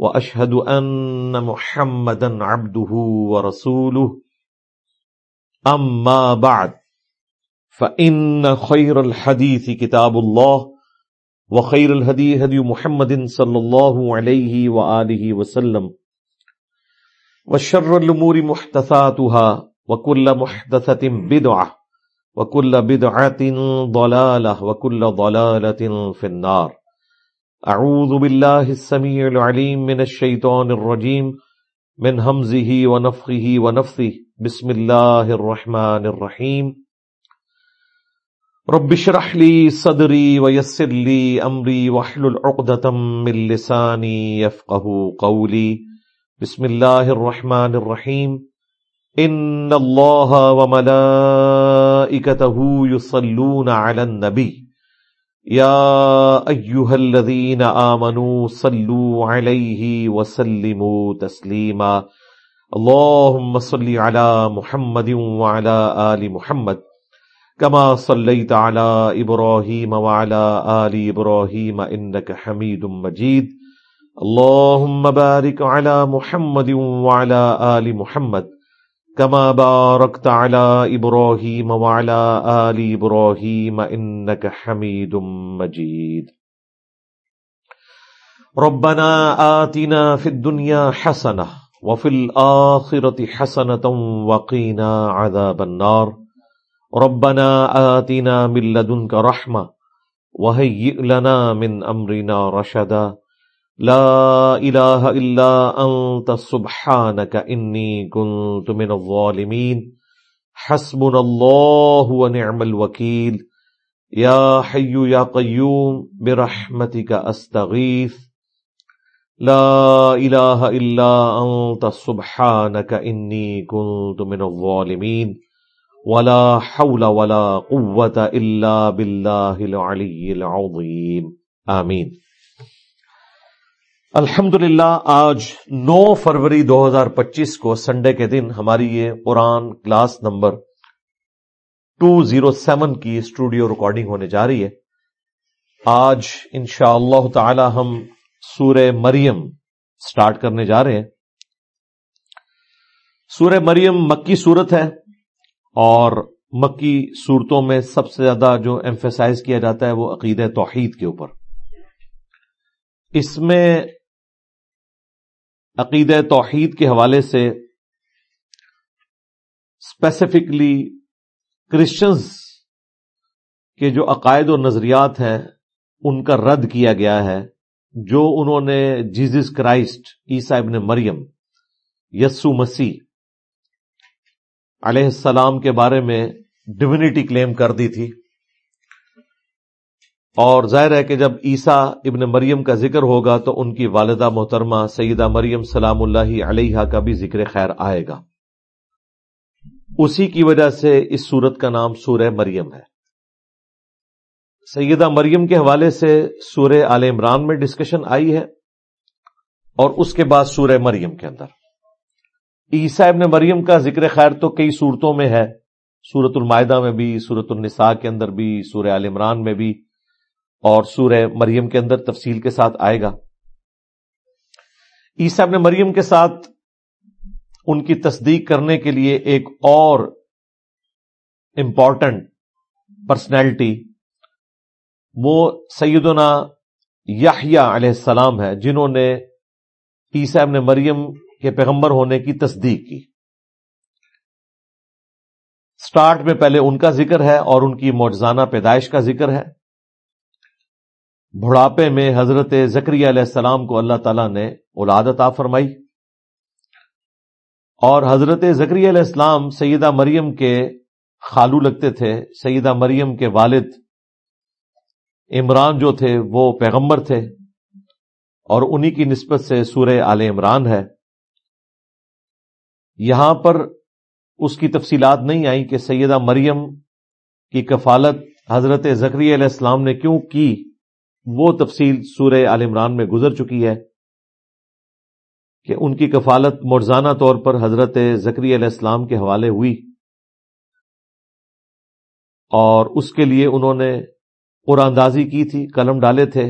واشهد ان محمدا عبده ورسوله. اما بعد فان خير الحديث كتاب الله، وخير الهدي هدي محمد صلى الله عليه واله وسلم. وشر الامور محدثاتها، وكل محدثه بدعه وكل بدعه ضلاله وكل ضلاله في النار. اعوذ بالله السميع العليم من الشيطان الرجيم من همزه ونفخه ونفثه بسم الله الرحمن الرحيم رب اشرح لي صدري ويسر لي امري واحلل عقدة من لساني يفقهوا قولي بسم الله الرحمن الرحيم ان الله وملائكته يصلون على النبي یا ایوہ الذین آمنوا صلو علیہ وسلموا تسلیما۔ اللہم صلی علی محمد وعلا آل محمد، کما صلیت علی ابراہیم وعلا آل ابراہیم، انکا حمید مجید۔ اللہم بارک علی محمد وعلا آل محمد۔ كما باركت على إبراهيم وعلى آل إبراهيم إنك حميد مجيد. ربنا آتنا في الدنيا حسنة وفي الآخرة حسنة وقينا عذاب النار. ربنا آتنا من لدنك رحمة وهيئ لنا من أمرنا رشدا. لا الہ الا انت سبحانک انی کنت من الظالمین حسبنا اللہ ونعم الوکیل یا حی یا قیوم برحمتک استغیث لا الہ الا انت سبحانک انی کنت من الظالمین ولا حول ولا قوة الا باللہ العلی العظیم آمین الحمد للہ آج نو فروری دو ہزار پچیس کو سنڈے کے دن ہماری یہ Quran class number two zero seven کی اسٹوڈیو ریکارڈنگ ہونے جا رہی ہے۔ آج ان شاء اللہ تعالی ہم سور مریم سٹارٹ کرنے جا رہے ہیں۔ سور مریم مکی صورت ہے اور مکی صورتوں میں سب سے زیادہ جو ایمفیسائز کیا جاتا ہے وہ عقید توحید کے اوپر۔ اس میں عقید توحید کے حوالے سے اسپیسیفکلی کرسچنز کے جو عقائد و نظریات ہیں، ان کا رد کیا گیا ہے، جو انہوں نے جیزس کرائسٹ عیسا ابن مریم، یسو مسیح علیہ السلام کے بارے میں ڈیونٹی کلیم کر دی تھی۔ اور ظاہر ہے کہ جب عیسیٰ ابن مریم کا ذکر ہوگا تو ان کی والدہ محترمہ سیدہ مریم سلام اللہ علیہ کا بھی ذکر خیر آئے گا۔ اسی کی وجہ سے اس سورت کا نام سورہ مریم ہے۔ سیدہ مریم کے حوالے سے سورہ عال عمران میں ڈسکشن آئی ہے اور اس کے بعد سورہ مریم کے اندر۔ عیسیٰ ابن مریم کا ذکر خیر تو کئی صورتوں میں ہے۔ سورت المائدہ میں بھی سورت النساء کے اندر بھی، سورہ عال عمران میں بھی۔ اور سورہ مریم کے اندر تفصیل کے ساتھ آئے گا۔ عیسیٰ ابن مریم کے ساتھ ان کی تصدیق کرنے کے لیے ایک اور امپورٹنٹ پرسنالٹی وہ سیدنا یاہیا علیہ السلام ہے، جنہوں نے عیسیٰ ابن مریم کے پیغمبر ہونے کی تصدیق کی۔ سٹارٹ میں پہلے ان کا ذکر ہے اور ان کی موجزانہ پیدائش کا ذکر ہے۔ بڑھاپے میں حضرت زکری علیہ السلام کو اللہ تعالیٰ نے اولاد عطا فرمائی اور حضرت زکری علیہ السلام سیدہ مریم کے خالو لگتے تھے۔ سیدہ مریم کے والد عمران جو تھے وہ پیغمبر تھے اور انہی کی نسبت سے سورہ آل عمران ہے۔ یہاں پر اس کی تفصیلات نہیں آئی کہ سیدہ مریم کی کفالت حضرت زکری علیہ السلام نے کیوں کی۔ وہ تفصیل سورہ عال عمران میں گزر چکی ہے کہ ان کی کفالت مرزانہ طور پر حضرت زکری علیہ السلام کے حوالے ہوئی اور اس کے لیے انہوں نے قراندازی کی تھی، قلم ڈالے تھے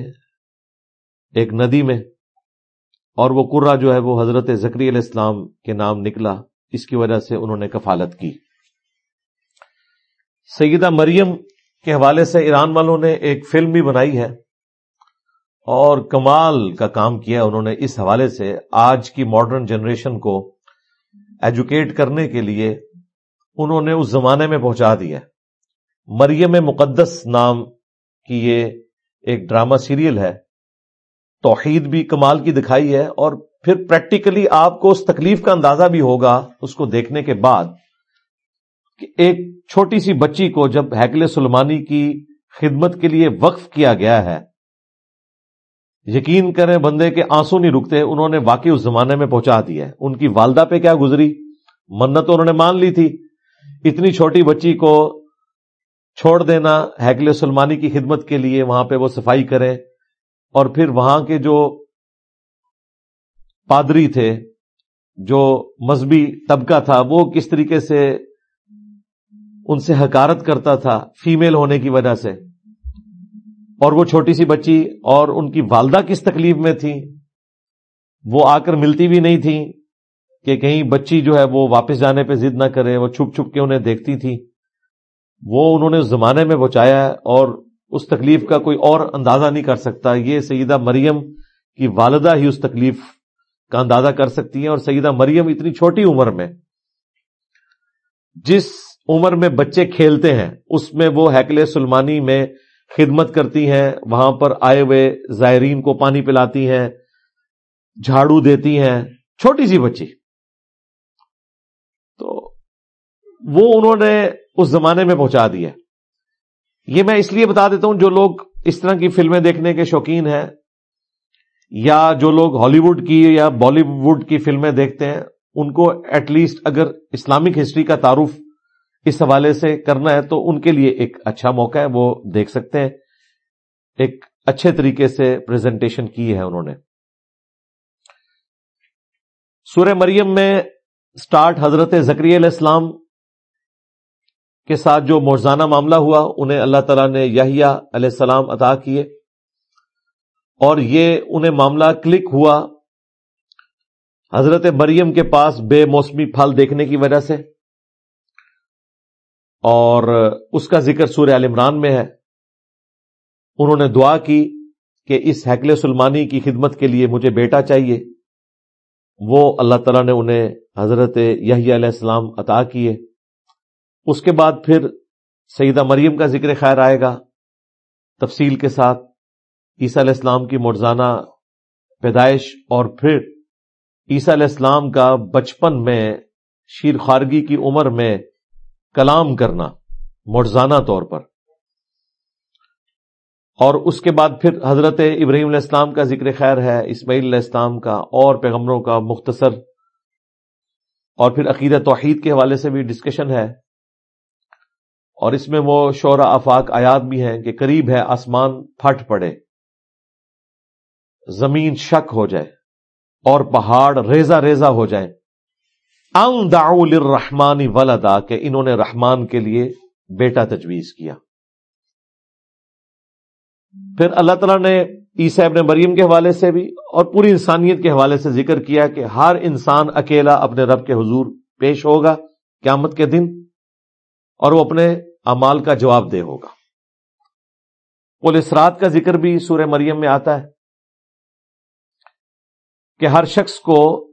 ایک ندی میں اور وہ قرا جو ہے وہ حضرت زکری علیہ السلام کے نام نکلا، اس کی وجہ سے انہوں نے کفالت کی۔ سیدہ مریم کے حوالے سے ایران والوں نے ایک فلم بھی بنائی ہے۔ اور کمال کا کام کیا انہوں نے اس حوالے سے آج کی ماڈرن جنریشن کو ایجوکیٹ کرنے کے لیے انہوں نے اس زمانے میں پہنچا دیا۔ مریم مقدس نام کی یہ ایک ڈرامہ سیریل ہے۔ توحید بھی کمال کی دکھائی ہے اور پھر پریکٹیکلی آپ کو اس تکلیف کا اندازہ بھی ہوگا اس کو دیکھنے کے بعد کہ ایک چھوٹی سی بچی کو جب ہیکل سلمانی کی خدمت کے لیے وقف کیا گیا ہے یقین کریں بندے کے آنسو نہیں رکتے، انہوں نے واقعی اس زمانے میں پہنچا دیا ہے۔ ان کی والدہ پہ کیا گزری؟ منت انہوں نے مان لی تھی۔ اتنی چھوٹی بچی کو چھوڑ دینا ہیکل سلمانی کی خدمت کے لیے وہاں پہ وہ صفائی کریں۔ اور پھر وہاں کے جو پادری تھے، جو مذہبی طبقہ تھا، وہ کس طریقے سے ان سے حکارت کرتا تھا فیمیل ہونے کی وجہ سے؟ اور وہ چھوٹی سی بچی اور ان کی والدہ کس تکلیف میں تھی؟ وہ آ کر ملتی بھی نہیں تھی کہ کہیں بچی جو ہے وہ واپس جانے پہ ضد نہ کرے، وہ چھپ چھپ کے انہیں دیکھتی تھی۔ وہ انہوں نے زمانے میں بچایا اور اس تکلیف کا کوئی اور اندازہ نہیں کر سکتا۔ یہ سیدہ مریم کی والدہ ہی اس تکلیف کا اندازہ کر سکتی ہیں اور سیدہ مریم اتنی چھوٹی عمر میں، جس عمر میں بچے کھیلتے ہیں، اس میں وہ ہیکل سلمانی میں خدمت کرتی ہیں، وہاں پر آئے ہوئے زائرین کو پانی پلاتی ہیں، جھاڑو دیتی ہیں، چھوٹی سی بچی۔ تو وہ انہوں نے اس زمانے میں پہنچا دیا یہ میں اس لیے بتا دیتا ہوں، جو لوگ اس طرح کی فلمیں دیکھنے کے شوقین ہیں، یا جو لوگ ہالی ووڈ کی یا بالی ووڈ کی فلمیں دیکھتے ہیں، ان کو ایٹ لیسٹ اگر اسلامک ہسٹری کا تعارف اس حوالے سے کرنا ہے تو ان کے لیے ایک اچھا موقع ہے، وہ دیکھ سکتے ہیں۔ ایک اچھے طریقے سے پریزنٹیشن کی ہے انہوں نے۔ سورہ مریم میں سٹارٹ حضرت زکری علیہ السلام کے ساتھ جو مرزانہ معاملہ ہوا، انہیں اللہ تعالیٰ نے یحییٰ علیہ السلام عطا کیے۔ اور یہ انہیں معاملہ کلک ہوا حضرت مریم کے پاس بے موسمی پھل دیکھنے کی وجہ سے۔ اور اس کا ذکر سورہ عال عمران میں ہے۔ انہوں نے دعا کی کہ اس حیکل سلمانی کی خدمت کے لیے مجھے بیٹا چاہیے۔ وہ اللہ تعالیٰ نے انہیں حضرت یحییٰ علیہ السلام عطا کیے۔ اس کے بعد پھر سیدہ مریم کا ذکر خیر آئے گا۔ تفصیل کے ساتھ عیسیٰ علیہ السلام کی مرزانہ پیدائش اور پھر عیسیٰ علیہ السلام کا بچپن میں شیر خارگی کی عمر میں کلام کرنا، مرزانہ طور پر۔ اور اس کے بعد پھر حضرت ابراہیم علیہ السلام کا ذکر خیر ہے، اسماعیل علیہ السلام کا اور پیغمبروں کا مختصر۔ اور پھر عقیدہ توحید کے حوالے سے بھی ڈسکشن ہے۔ اور اس میں وہ شعرا افاق آیات بھی ہیں کہ قریب ہے، آسمان پھٹ پڑے۔ زمین شک ہو جائے اور پہاڑ ریزا ریزا ہو جائے رحمانی ولدا، کہ انہوں نے رحمان کے لیے بیٹا تجویز کیا۔ پھر اللہ تعالیٰ نے عیسی ابن مریم کے حوالے سے بھی اور پوری انسانیت کے حوالے سے ذکر کیا کہ ہر انسان اکیلا اپنے رب کے حضور پیش ہوگا، قیامت کے دن، اور وہ اپنے امال کا جواب دے ہوگا۔ پولیس رات کا ذکر بھی سورہ مریم میں آتا ہے کہ ہر شخص کو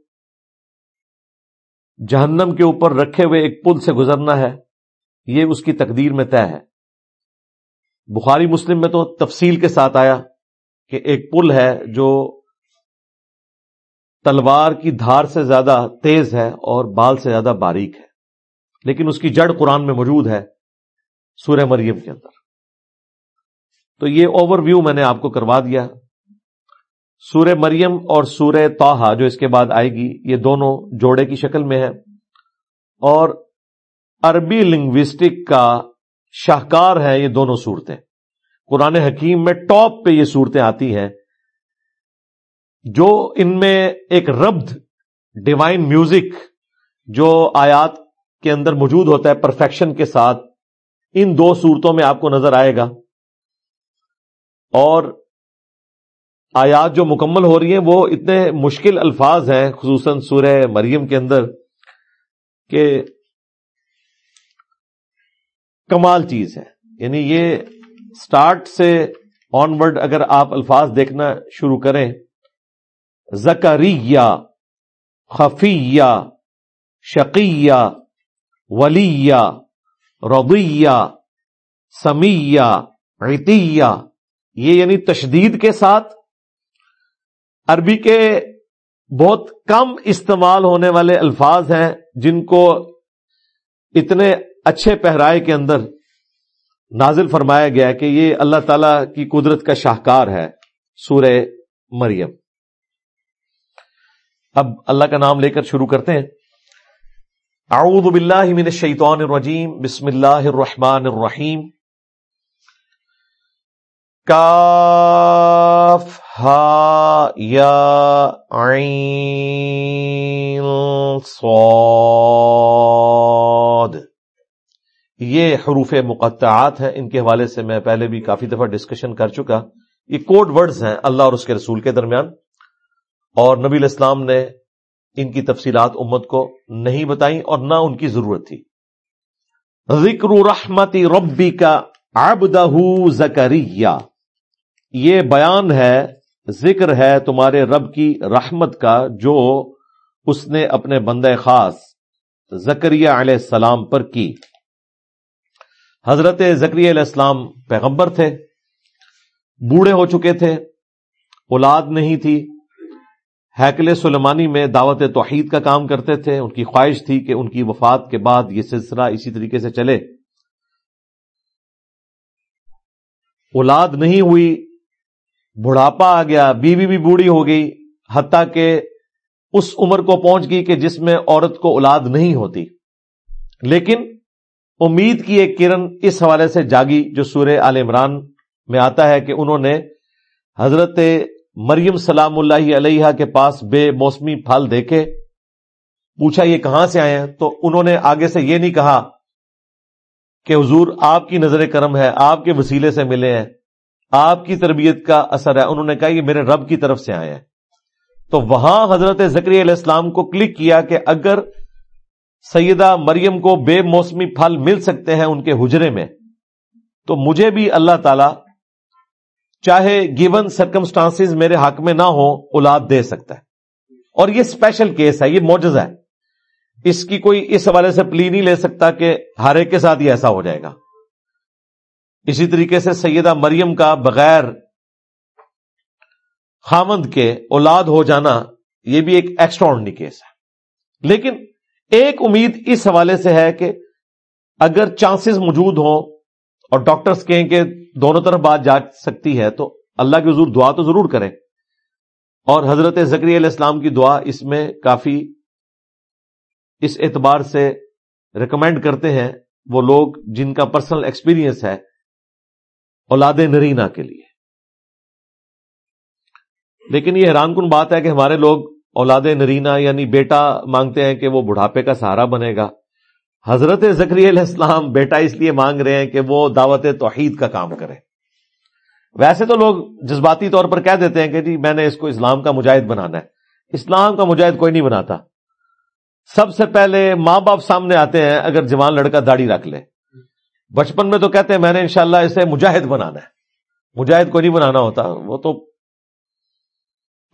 جہنم کے اوپر رکھے ہوئے ایک پل سے گزرنا ہے، یہ اس کی تقدیر میں طے ہے۔ بخاری مسلم میں تو تفصیل کے ساتھ آیا کہ ایک پل ہے جو تلوار کی دھار سے زیادہ تیز ہے اور بال سے زیادہ باریک ہے، لیکن اس کی جڑ قرآن میں موجود ہے سورہ مریم کے اندر۔ تو یہ اوور ویو میں نے آپ کو کروا دیا۔ سورہ مریم اور سورہ توحا جو اس کے بعد آئے گی، یہ دونوں جوڑے کی شکل میں ہے۔ اور عربی لنگوسٹک کا شاہکار ہے یہ دونوں صورتیں۔ قرآن حکیم میں ٹاپ پہ یہ صورتیں آتی ہیں، جو ان میں ایک ربد ڈیوائن میوزک جو آیات کے اندر موجود ہوتا ہے پرفیکشن کے ساتھ، ان دو صورتوں میں آپ کو نظر آئے گا۔ اور آیات جو مکمل ہو رہی ہیں وہ اتنے مشکل الفاظ ہیں، خصوصاً سورہ مریم کے اندر، کہ کمال چیز ہے یعنی یہ سٹارٹ سے آن ورڈ اگر آپ الفاظ دیکھنا شروع کریں زکریہ خفیہ، شقیہ، ولیہ، رضیہ، سمیہ، عطیہ، یہ یعنی تشدید کے ساتھ عربی کے بہت کم استعمال ہونے والے الفاظ ہیں جن کو اتنے اچھے پہرائے کے اندر نازل فرمایا گیا کہ یہ اللہ تعالی کی قدرت کا شاہکار ہے، سورہ مریم۔ اب اللہ کا نام لے کر شروع کرتے ہیں۔ اعوذ باللہ من الشیطان الرجیم، بسم اللہ الرحمن الرحیم۔ کاف، ہا، یا، عین، صاد۔ یہ حروف مقطعات ہیں، ان کے حوالے سے میں پہلے بھی کافی دفعہ ڈسکشن کر چکا۔ یہ کوڈ ورڈز ہیں، اللہ اور اس کے رسول کے درمیان۔ اور نبی الاسلام نے ان کی تفصیلات امت کو نہیں بتائیں اور نہ ان کی ضرورت تھی۔ ذکر رحمتی ربی کا آبدہ زکریہ یہ بیان ہے، ذکر ہے تمہارے رب کی رحمت کا، جو اس نے اپنے بندے خاص زکریہ علیہ السلام پر کی۔ حضرت زکری علیہ السلام پیغمبر تھے، بوڑھے ہو چکے تھے، اولاد نہیں تھی۔ ہیکل سلیمانی میں دعوت توحید کا کام کرتے تھے۔ ان کی خواہش تھی کہ ان کی وفات کے بعد یہ سلسلہ اسی طریقے سے چلے۔ اولاد نہیں ہوئی بڑھاپا آ گیا، بیوی بھی بوڑھی ہو گئی، حتیٰ کہ اس عمر کو پہنچ گئی کہ جس میں عورت کو اولاد نہیں ہوتی۔ لیکن امید کی ایک کرن اس حوالے سے جاگی جو سورہ عال عمران میں آتا ہے کہ انہوں نے حضرت مریم سلام اللہ علیہ کے پاس بے موسمی پھل دیکھے۔ پوچھا، یہ کہاں سے آئے ہیں؟ تو انہوں نے آگے سے یہ نہیں کہا کہ حضور آپ کی نظر کرم ہے، آپ کے وسیلے سے ملے ہیں۔ آپ کی تربیت کا اثر ہے۔ انہوں نے کہا یہ میرے رب کی طرف سے آئے ہیں۔ تو وہاں حضرت ذکری علیہ السلام کو کلک کیا کہ اگر سیدہ مریم کو بے موسمی پھل مل سکتے ہیں ان کے حجرے میں، تو مجھے بھی اللہ تعالی چاہے گیون سرکمسٹانس میرے حق میں نہ ہو، اولاد دے سکتا ہے۔ اور یہ اسپیشل کیس ہے، یہ موجز ہے۔ اس کی کوئی اس حوالے سے پلی نہیں لے سکتا کہ ہر ایک کے ساتھ یہ ایسا ہو جائے گا۔ اسی طریقے سے سیدہ مریم کا بغیر خامند کے اولاد ہو جانا یہ بھی ایک ایکسٹرا کیس ہے۔ لیکن ایک امید اس حوالے سے ہے کہ اگر چانسز موجود ہوں اور ڈاکٹرز کہیں کہ دونوں طرف بات جا سکتی ہے تو اللہ کے حضور دعا تو ضرور کریں۔ اور حضرت ذکری علیہ السلام کی دعا اس میں کافی اس اعتبار سے ریکمینڈ کرتے ہیں۔ وہ لوگ جن کا پرسنل ایکسپیرینس ہے اولاد نرینا کے لیے۔ لیکن یہ حیران کن بات ہے کہ ہمارے لوگ اولاد نرینا یعنی بیٹا مانگتے ہیں کہ وہ بڑھاپے کا سہارا بنے گا۔ حضرت زکری علیہ السلام بیٹا اس لیے مانگ رہے ہیں کہ وہ دعوت توحید کا کام کرے۔ ویسے تو لوگ جذباتی طور پر کہہ دیتے ہیں کہ جی میں نے اس کو اسلام کا مجاہد بنانا ہے۔ اسلام کا مجاہد کوئی نہیں بناتا۔ سب سے پہلے ماں باپ سامنے آتے ہیں اگر جوان لڑکا داڑھی رکھ لے۔ بچپن میں تو کہتے ہیں میں نے انشاءاللہ اسے مجاہد بنانا ہے۔ مجاہد کو نہیں بنانا ہوتا، وہ تو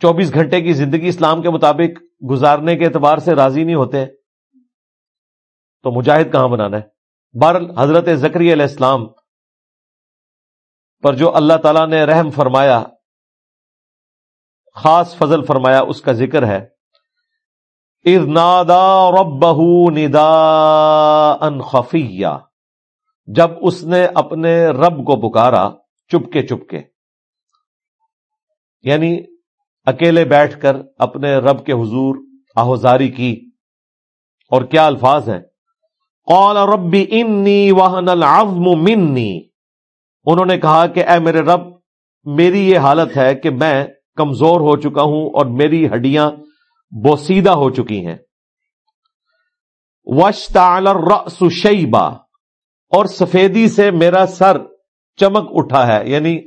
چوبیس گھنٹے کی زندگی اسلام کے مطابق گزارنے کے اعتبار سے راضی نہیں ہوتے تو مجاہد کہاں بنانا ہے؟ بار حضرت زکری علیہ السلام پر جو اللہ تعالی نے رحم فرمایا، خاص فضل فرمایا، اس کا ذکر ہے۔ نادا رب ندا ان خفیہ جب اس نے اپنے رب کو پکارا چپکے چپکے یعنی اکیلے بیٹھ کر اپنے رب کے حضور آہوزاری کی۔ اور کیا الفاظ ہیں؟ قال ربی انی وحن العظم منی۔ انہوں نے کہا کہ اے میرے رب، میری یہ حالت ہے کہ میں کمزور ہو چکا ہوں اور میری ہڈیاں بوسیدہ ہو چکی ہیں۔ الرأس شیبا۔ اور سفیدی سے میرا سر چمک اٹھا ہے یعنی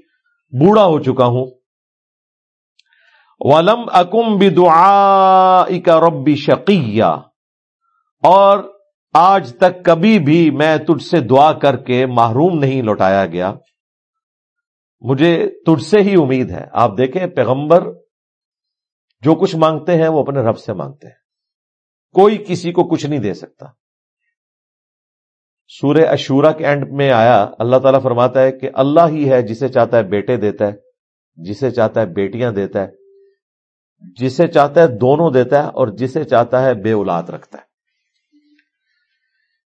بوڑھا ہو چکا ہوں۔ ولم اکم بدعائک ربی شقیہ اور آج تک کبھی بھی میں تجھ سے دعا کر کے محروم نہیں لوٹایا گیا۔ مجھے تجھ سے ہی امید ہے۔ آپ دیکھیں، پیغمبر جو کچھ مانگتے ہیں، وہ اپنے رب سے مانگتے ہیں۔ کوئی کسی کو کچھ نہیں دے سکتا۔ سورہ اشورا کے اینڈ میں آیا، اللہ تعالیٰ فرماتا ہے کہ اللہ ہی ہے جسے چاہتا ہے بیٹے دیتا ہے، جسے چاہتا ہے بیٹیاں دیتا ہے، جسے چاہتا ہے دونوں دیتا ہے اور جسے چاہتا ہے بے اولاد رکھتا ہے۔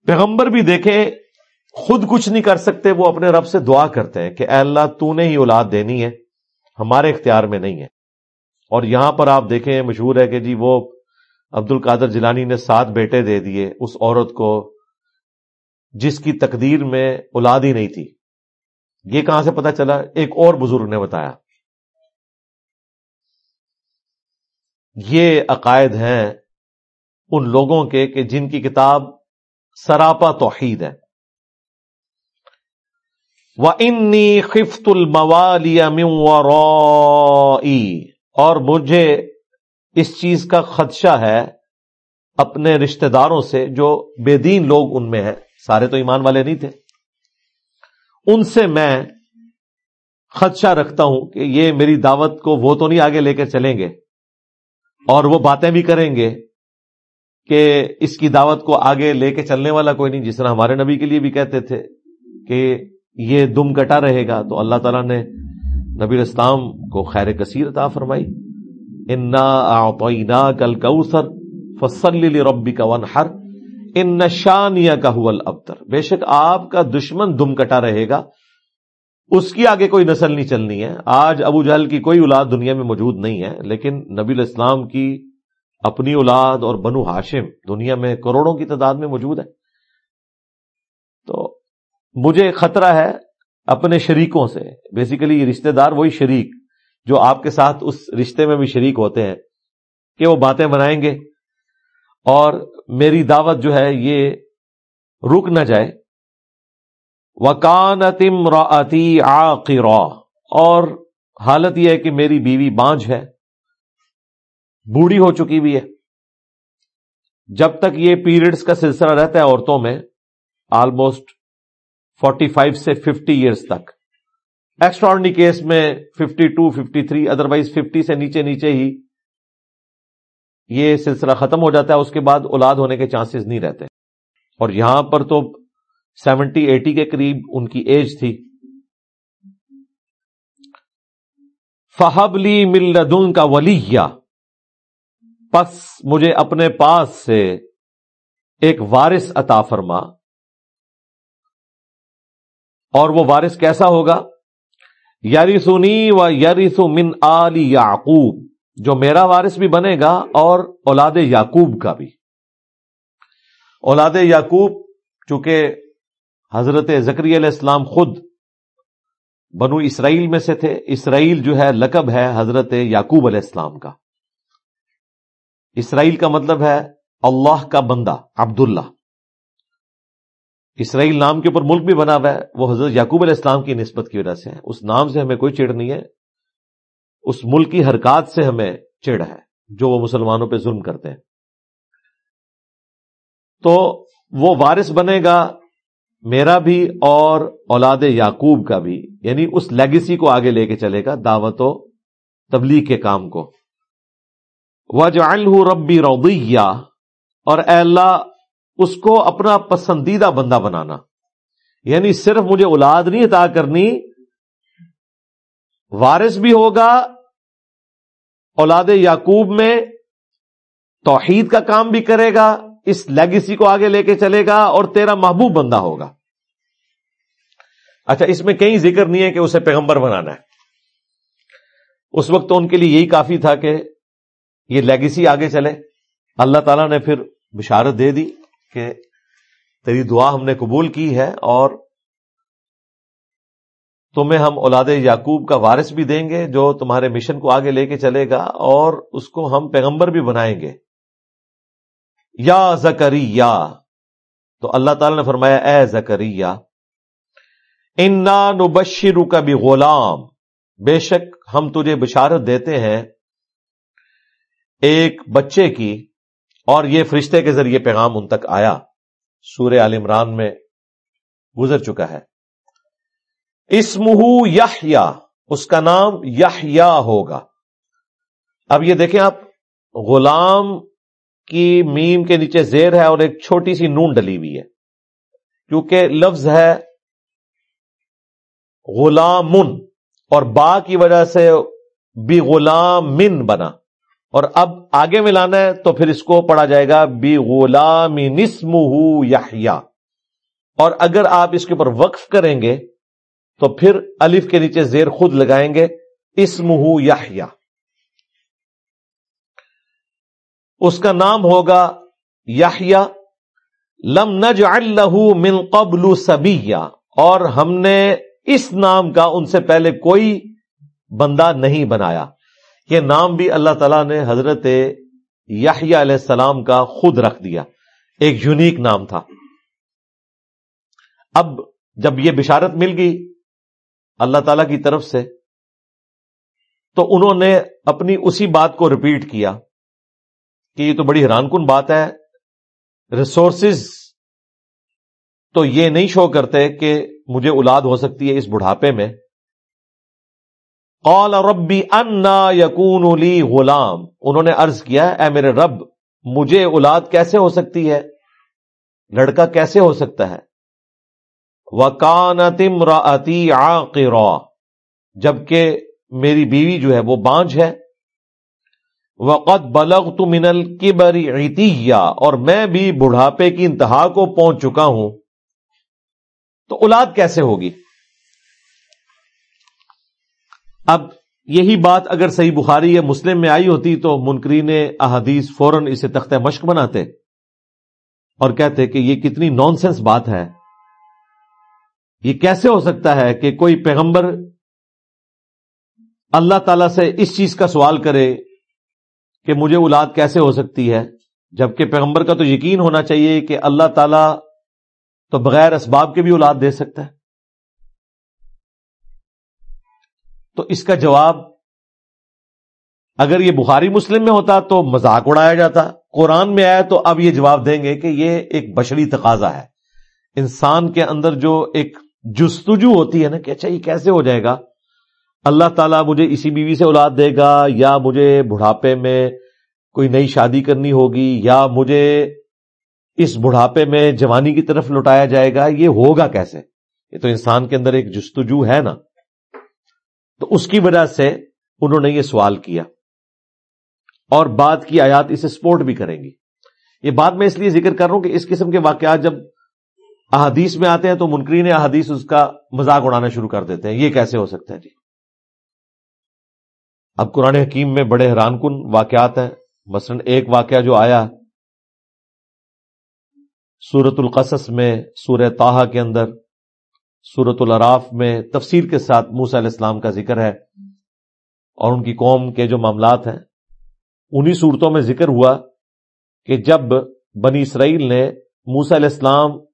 پیغمبر بھی دیکھیں، خود کچھ نہیں کر سکتے، وہ اپنے رب سے دعا کرتے ہیں کہ اے اللہ تو نے ہی اولاد دینی ہے، ہمارے اختیار میں نہیں ہے۔ اور یہاں پر آپ دیکھیں، مشہور ہے کہ جی وہ عبد القادر جلانی نے سات بیٹے دے دیے، اس عورت کو جس کی تقدیر میں اولاد ہی نہیں تھی۔ یہ کہاں سے پتا چلا؟ ایک اور بزرگ نے بتایا۔ یہ عقائد ہیں ان لوگوں کے کہ جن کی کتاب سراپا توحید ہے۔ وہ انی خفت الموالی اور مجھے اس چیز کا خدشہ ہے اپنے رشتہ داروں سے جو بے دین لوگ ان میں ہیں۔ سارے تو ایمان والے نہیں تھے۔ ان سے میں خدشہ رکھتا ہوں کہ یہ میری دعوت کو وہ تو نہیں آگے لے کر چلیں گے، اور وہ باتیں بھی کریں گے کہ اس کی دعوت کو آگے لے کے چلنے والا کوئی نہیں، جس طرح ہمارے نبی کے لیے بھی کہتے تھے کہ یہ دم کٹا رہے گا۔ تو اللہ تعالیٰ نے نبی اسلام کو خیر کثیر عطا فرمائی۔ انا کل کوسر فصلی ربی کا ون ہر ان نشانیا کا حول ابتر بے شک آپ کا دشمن دم کٹا رہے گا۔ اس کی آگے کوئی نسل نہیں چلنی ہے۔ آج ابو جہل کی کوئی اولاد دنیا میں موجود نہیں ہے، لیکن نبی الاسلام کی اپنی اولاد اور بنو ہاشم دنیا میں کروڑوں کی تعداد میں موجود ہے۔ تو مجھے خطرہ ہے اپنے شریکوں سے بیسیکلی رشتہ دار وہی شریک جو آپ کے ساتھ اس رشتے میں بھی شریک ہوتے ہیں کہ وہ باتیں بنائیں گے۔ اور میری دعوت جو ہے یہ رک نہ جائے۔ وکان تم راتی اور حالت یہ ہے کہ میری بیوی بانج ہے، بوڑھی ہو چکی بھی ہے۔ جب تک یہ پیریڈز کا سلسلہ رہتا ہے عورتوں میں آلموسٹ فورٹی فائیو سے ففٹی ایئرس تک۔ ایکسٹرارڈنی کیس میں fifty two fifty three otherwise fifty سے نیچے نیچے ہی یہ سلسلہ ختم ہو جاتا ہے، اس کے بعد اولاد ہونے کے چانسز نہیں رہتے۔ اور یہاں پر تو سیونٹی ایٹی کے قریب ان کی ایج تھی۔ فہبلی ملدن کا ولیہ پس مجھے اپنے پاس سے ایک وارث عطا فرما۔ اور وہ وارث کیسا ہوگا؟ یری سنی و یری من آلی یعقوب۔ جو میرا وارث بھی بنے گا اور اولاد یعقوب کا بھی۔ اولاد یعقوب، چونکہ حضرت زکری علیہ السلام خود بنو اسرائیل میں سے تھے، اسرائیل جو ہے لقب ہے حضرت یعقوب علیہ السلام کا۔ اسرائیل کا مطلب ہے اللہ کا بندہ، عبداللہ۔ اسرائیل نام کے اوپر ملک بھی بنا ہوا ہے، وہ حضرت یعقوب علیہ السلام کی نسبت کی وجہ سے ہے اس نام سے ہمیں کوئی چڑ نہیں ہے۔ اس ملک کی حرکات سے ہمیں چڑ ہے، جو وہ مسلمانوں پہ ظلم کرتے ہیں۔ تو وہ وارث بنے گا، میرا بھی اور اولاد یعقوب کا بھی یعنی اس لیگسی کو آگے لے کے چلے گا، دعوت و تبلیغ کے کام کو۔ وجعلہ ربی رویہ اور اے اللہ، اس کو اپنا پسندیدہ بندہ بنانا۔ یعنی صرف مجھے اولاد نہیں عطا کرنی وارث بھی ہوگا، اولاد یعقوب میں توحید کا کام بھی کرے گا، اس لیگسی کو آگے لے کے چلے گا اور تیرا محبوب بندہ ہوگا۔ اچھا اس میں کہیں ذکر نہیں ہے کہ اسے پیغمبر بنانا ہے۔ اس وقت تو ان کے لیے یہی کافی تھا کہ یہ لیگسی آگے چلے۔ اللہ تعالیٰ نے پھر بشارت دے دی کہ تیری دعا ہم نے قبول کی ہے اور تمہیں ہم اولاد یعقوب کا وارث بھی دیں گے جو تمہارے مشن کو آگے لے کے چلے گا اور اس کو ہم پیغمبر بھی بنائیں گے۔ یا زکری یا تو اللہ تعالی نے فرمایا، اے زکری یا انا نبشرو کا بھی غلام بے شک ہم تجھے بشارت دیتے ہیں ایک بچے کی، اور یہ فرشتے کے ذریعے پیغام ان تک آیا۔ سورہ عال عمران میں گزر چکا ہے۔ اسمہ یا اس کا نام یا ہوگا۔ اب یہ دیکھیں آپ، غلام کی میم کے نیچے زیر ہے اور ایک چھوٹی سی نون ڈلی ہوئی ہے۔ کیونکہ لفظ ہے غلامن، اور با کی وجہ سے بھی غلام بنا۔ اور اب آگے ملانا ہے تو پھر اس کو پڑھا جائے گا بی غلام نسم یا اور اگر آپ اس کے اوپر وقف کریں گے تو پھر الف کے نیچے زیر خود لگائیں گے اسم یا اس کا نام ہوگا یا لم نج اللہ من قبل سبیا اور ہم نے اس نام کا ان سے پہلے کوئی بندہ نہیں بنایا۔ یہ نام بھی اللہ تعالیٰ نے حضرت یاہیا علیہ السلام کا خود رکھ دیا۔ ایک یونیک نام تھا۔ اب جب یہ بشارت مل گئی اللہ تعالی کی طرف سے، تو انہوں نے اپنی اسی بات کو ریپیٹ کیا کہ یہ تو بڑی حیران کن بات ہے ریسورسز تو یہ نہیں شو کرتے کہ مجھے اولاد ہو سکتی ہے اس بڑھاپے میں۔ قال ربی انا یقون لی غلام۔ انہوں نے ارض کیا، اے میرے رب، مجھے اولاد کیسے ہو سکتی ہے؟ لڑکا کیسے ہو سکتا ہے؟ وکان تم راتی جبکہ میری بیوی جو ہے وہ بانج ہے۔ وقت بلغ تو منل کی بری اور میں بھی بڑھاپے کی انتہا کو پہنچ چکا ہوں۔ تو اولاد کیسے ہوگی؟ اب یہی بات اگر صحیح بخاری یا مسلم میں آئی ہوتی تو منکرین احادیث فوراً اسے تختہ مشق بناتے اور کہتے کہ یہ کتنی نان سینس بات ہے۔ یہ کیسے ہو سکتا ہے کہ کوئی پیغمبر اللہ تعالی سے اس چیز کا سوال کرے کہ مجھے اولاد کیسے ہو سکتی ہے؟ جبکہ پیغمبر کا تو یقین ہونا چاہیے کہ اللہ تعالی تو بغیر اسباب کے بھی اولاد دے سکتا ہے۔ تو اس کا جواب اگر یہ بخاری مسلم میں ہوتا تو مذاق اڑایا جاتا۔ قرآن میں آیا تو اب یہ جواب دیں گے کہ یہ ایک بشری تقاضا ہے۔ انسان کے اندر جو ایک جستجو ہوتی ہے نا کہ اچھا یہ کیسے ہو جائے گا؟ اللہ تعالیٰ مجھے اسی بیوی سے اولاد دے گا، یا مجھے بڑھاپے میں کوئی نئی شادی کرنی ہوگی، یا مجھے اس بڑھاپے میں جوانی کی طرف لوٹایا جائے گا، یہ ہوگا کیسے؟ یہ تو انسان کے اندر ایک جستجو ہے نا۔ تو اس کی وجہ سے انہوں نے یہ سوال کیا۔ اور بات کی آیات اسے سپورٹ بھی کریں گی۔ یہ بات میں اس لیے ذکر کر رہا ہوں کہ اس قسم کے واقعات جب احادیث میں آتے ہیں تو منکرین احادیث اس کا مذاق اڑانا شروع کر دیتے ہیں۔ یہ کیسے ہو سکتا ہے؟ جی۔ اب قرآن حکیم میں بڑے حیران کن واقعات ہیں۔ مثلا ایک واقعہ جو آیا سورت القصص میں سورہ تاہا کے اندر سورت العراف میں تفسیر کے ساتھ موسا علیہ السلام کا ذکر ہے۔ اور ان کی قوم کے جو معاملات ہیں، انہی صورتوں میں ذکر ہوا کہ جب بنی اسرائیل نے موسا علیہ السلام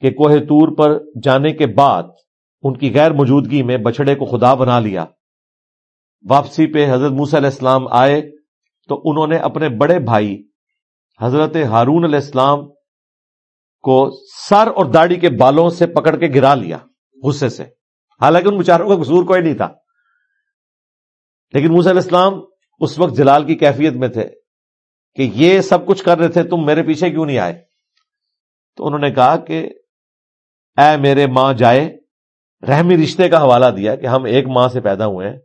کے کوہ تور پر جانے کے بعد ان کی غیر موجودگی میں بچڑے کو خدا بنا لیا۔ واپسی پہ حضرت موسا علیہ السلام آئے تو انہوں نے اپنے بڑے بھائی حضرت ہارون علیہ السلام کو سر اور داڑھی کے بالوں سے پکڑ کے گرا لیا غصے سے۔ حالانکہ ان بچاروں کا قصور کوئی نہیں تھا۔ لیکن موسیٰ علیہ السلام اس وقت جلال کی کیفیت میں تھے کہ یہ سب کچھ کر رہے تھے، تم میرے پیچھے کیوں نہیں آئے؟ تو انہوں نے کہا کہ اے میرے ماں جائے، رحمی رشتے کا حوالہ دیا کہ ہم ایک ماں سے پیدا ہوئے ہیں۔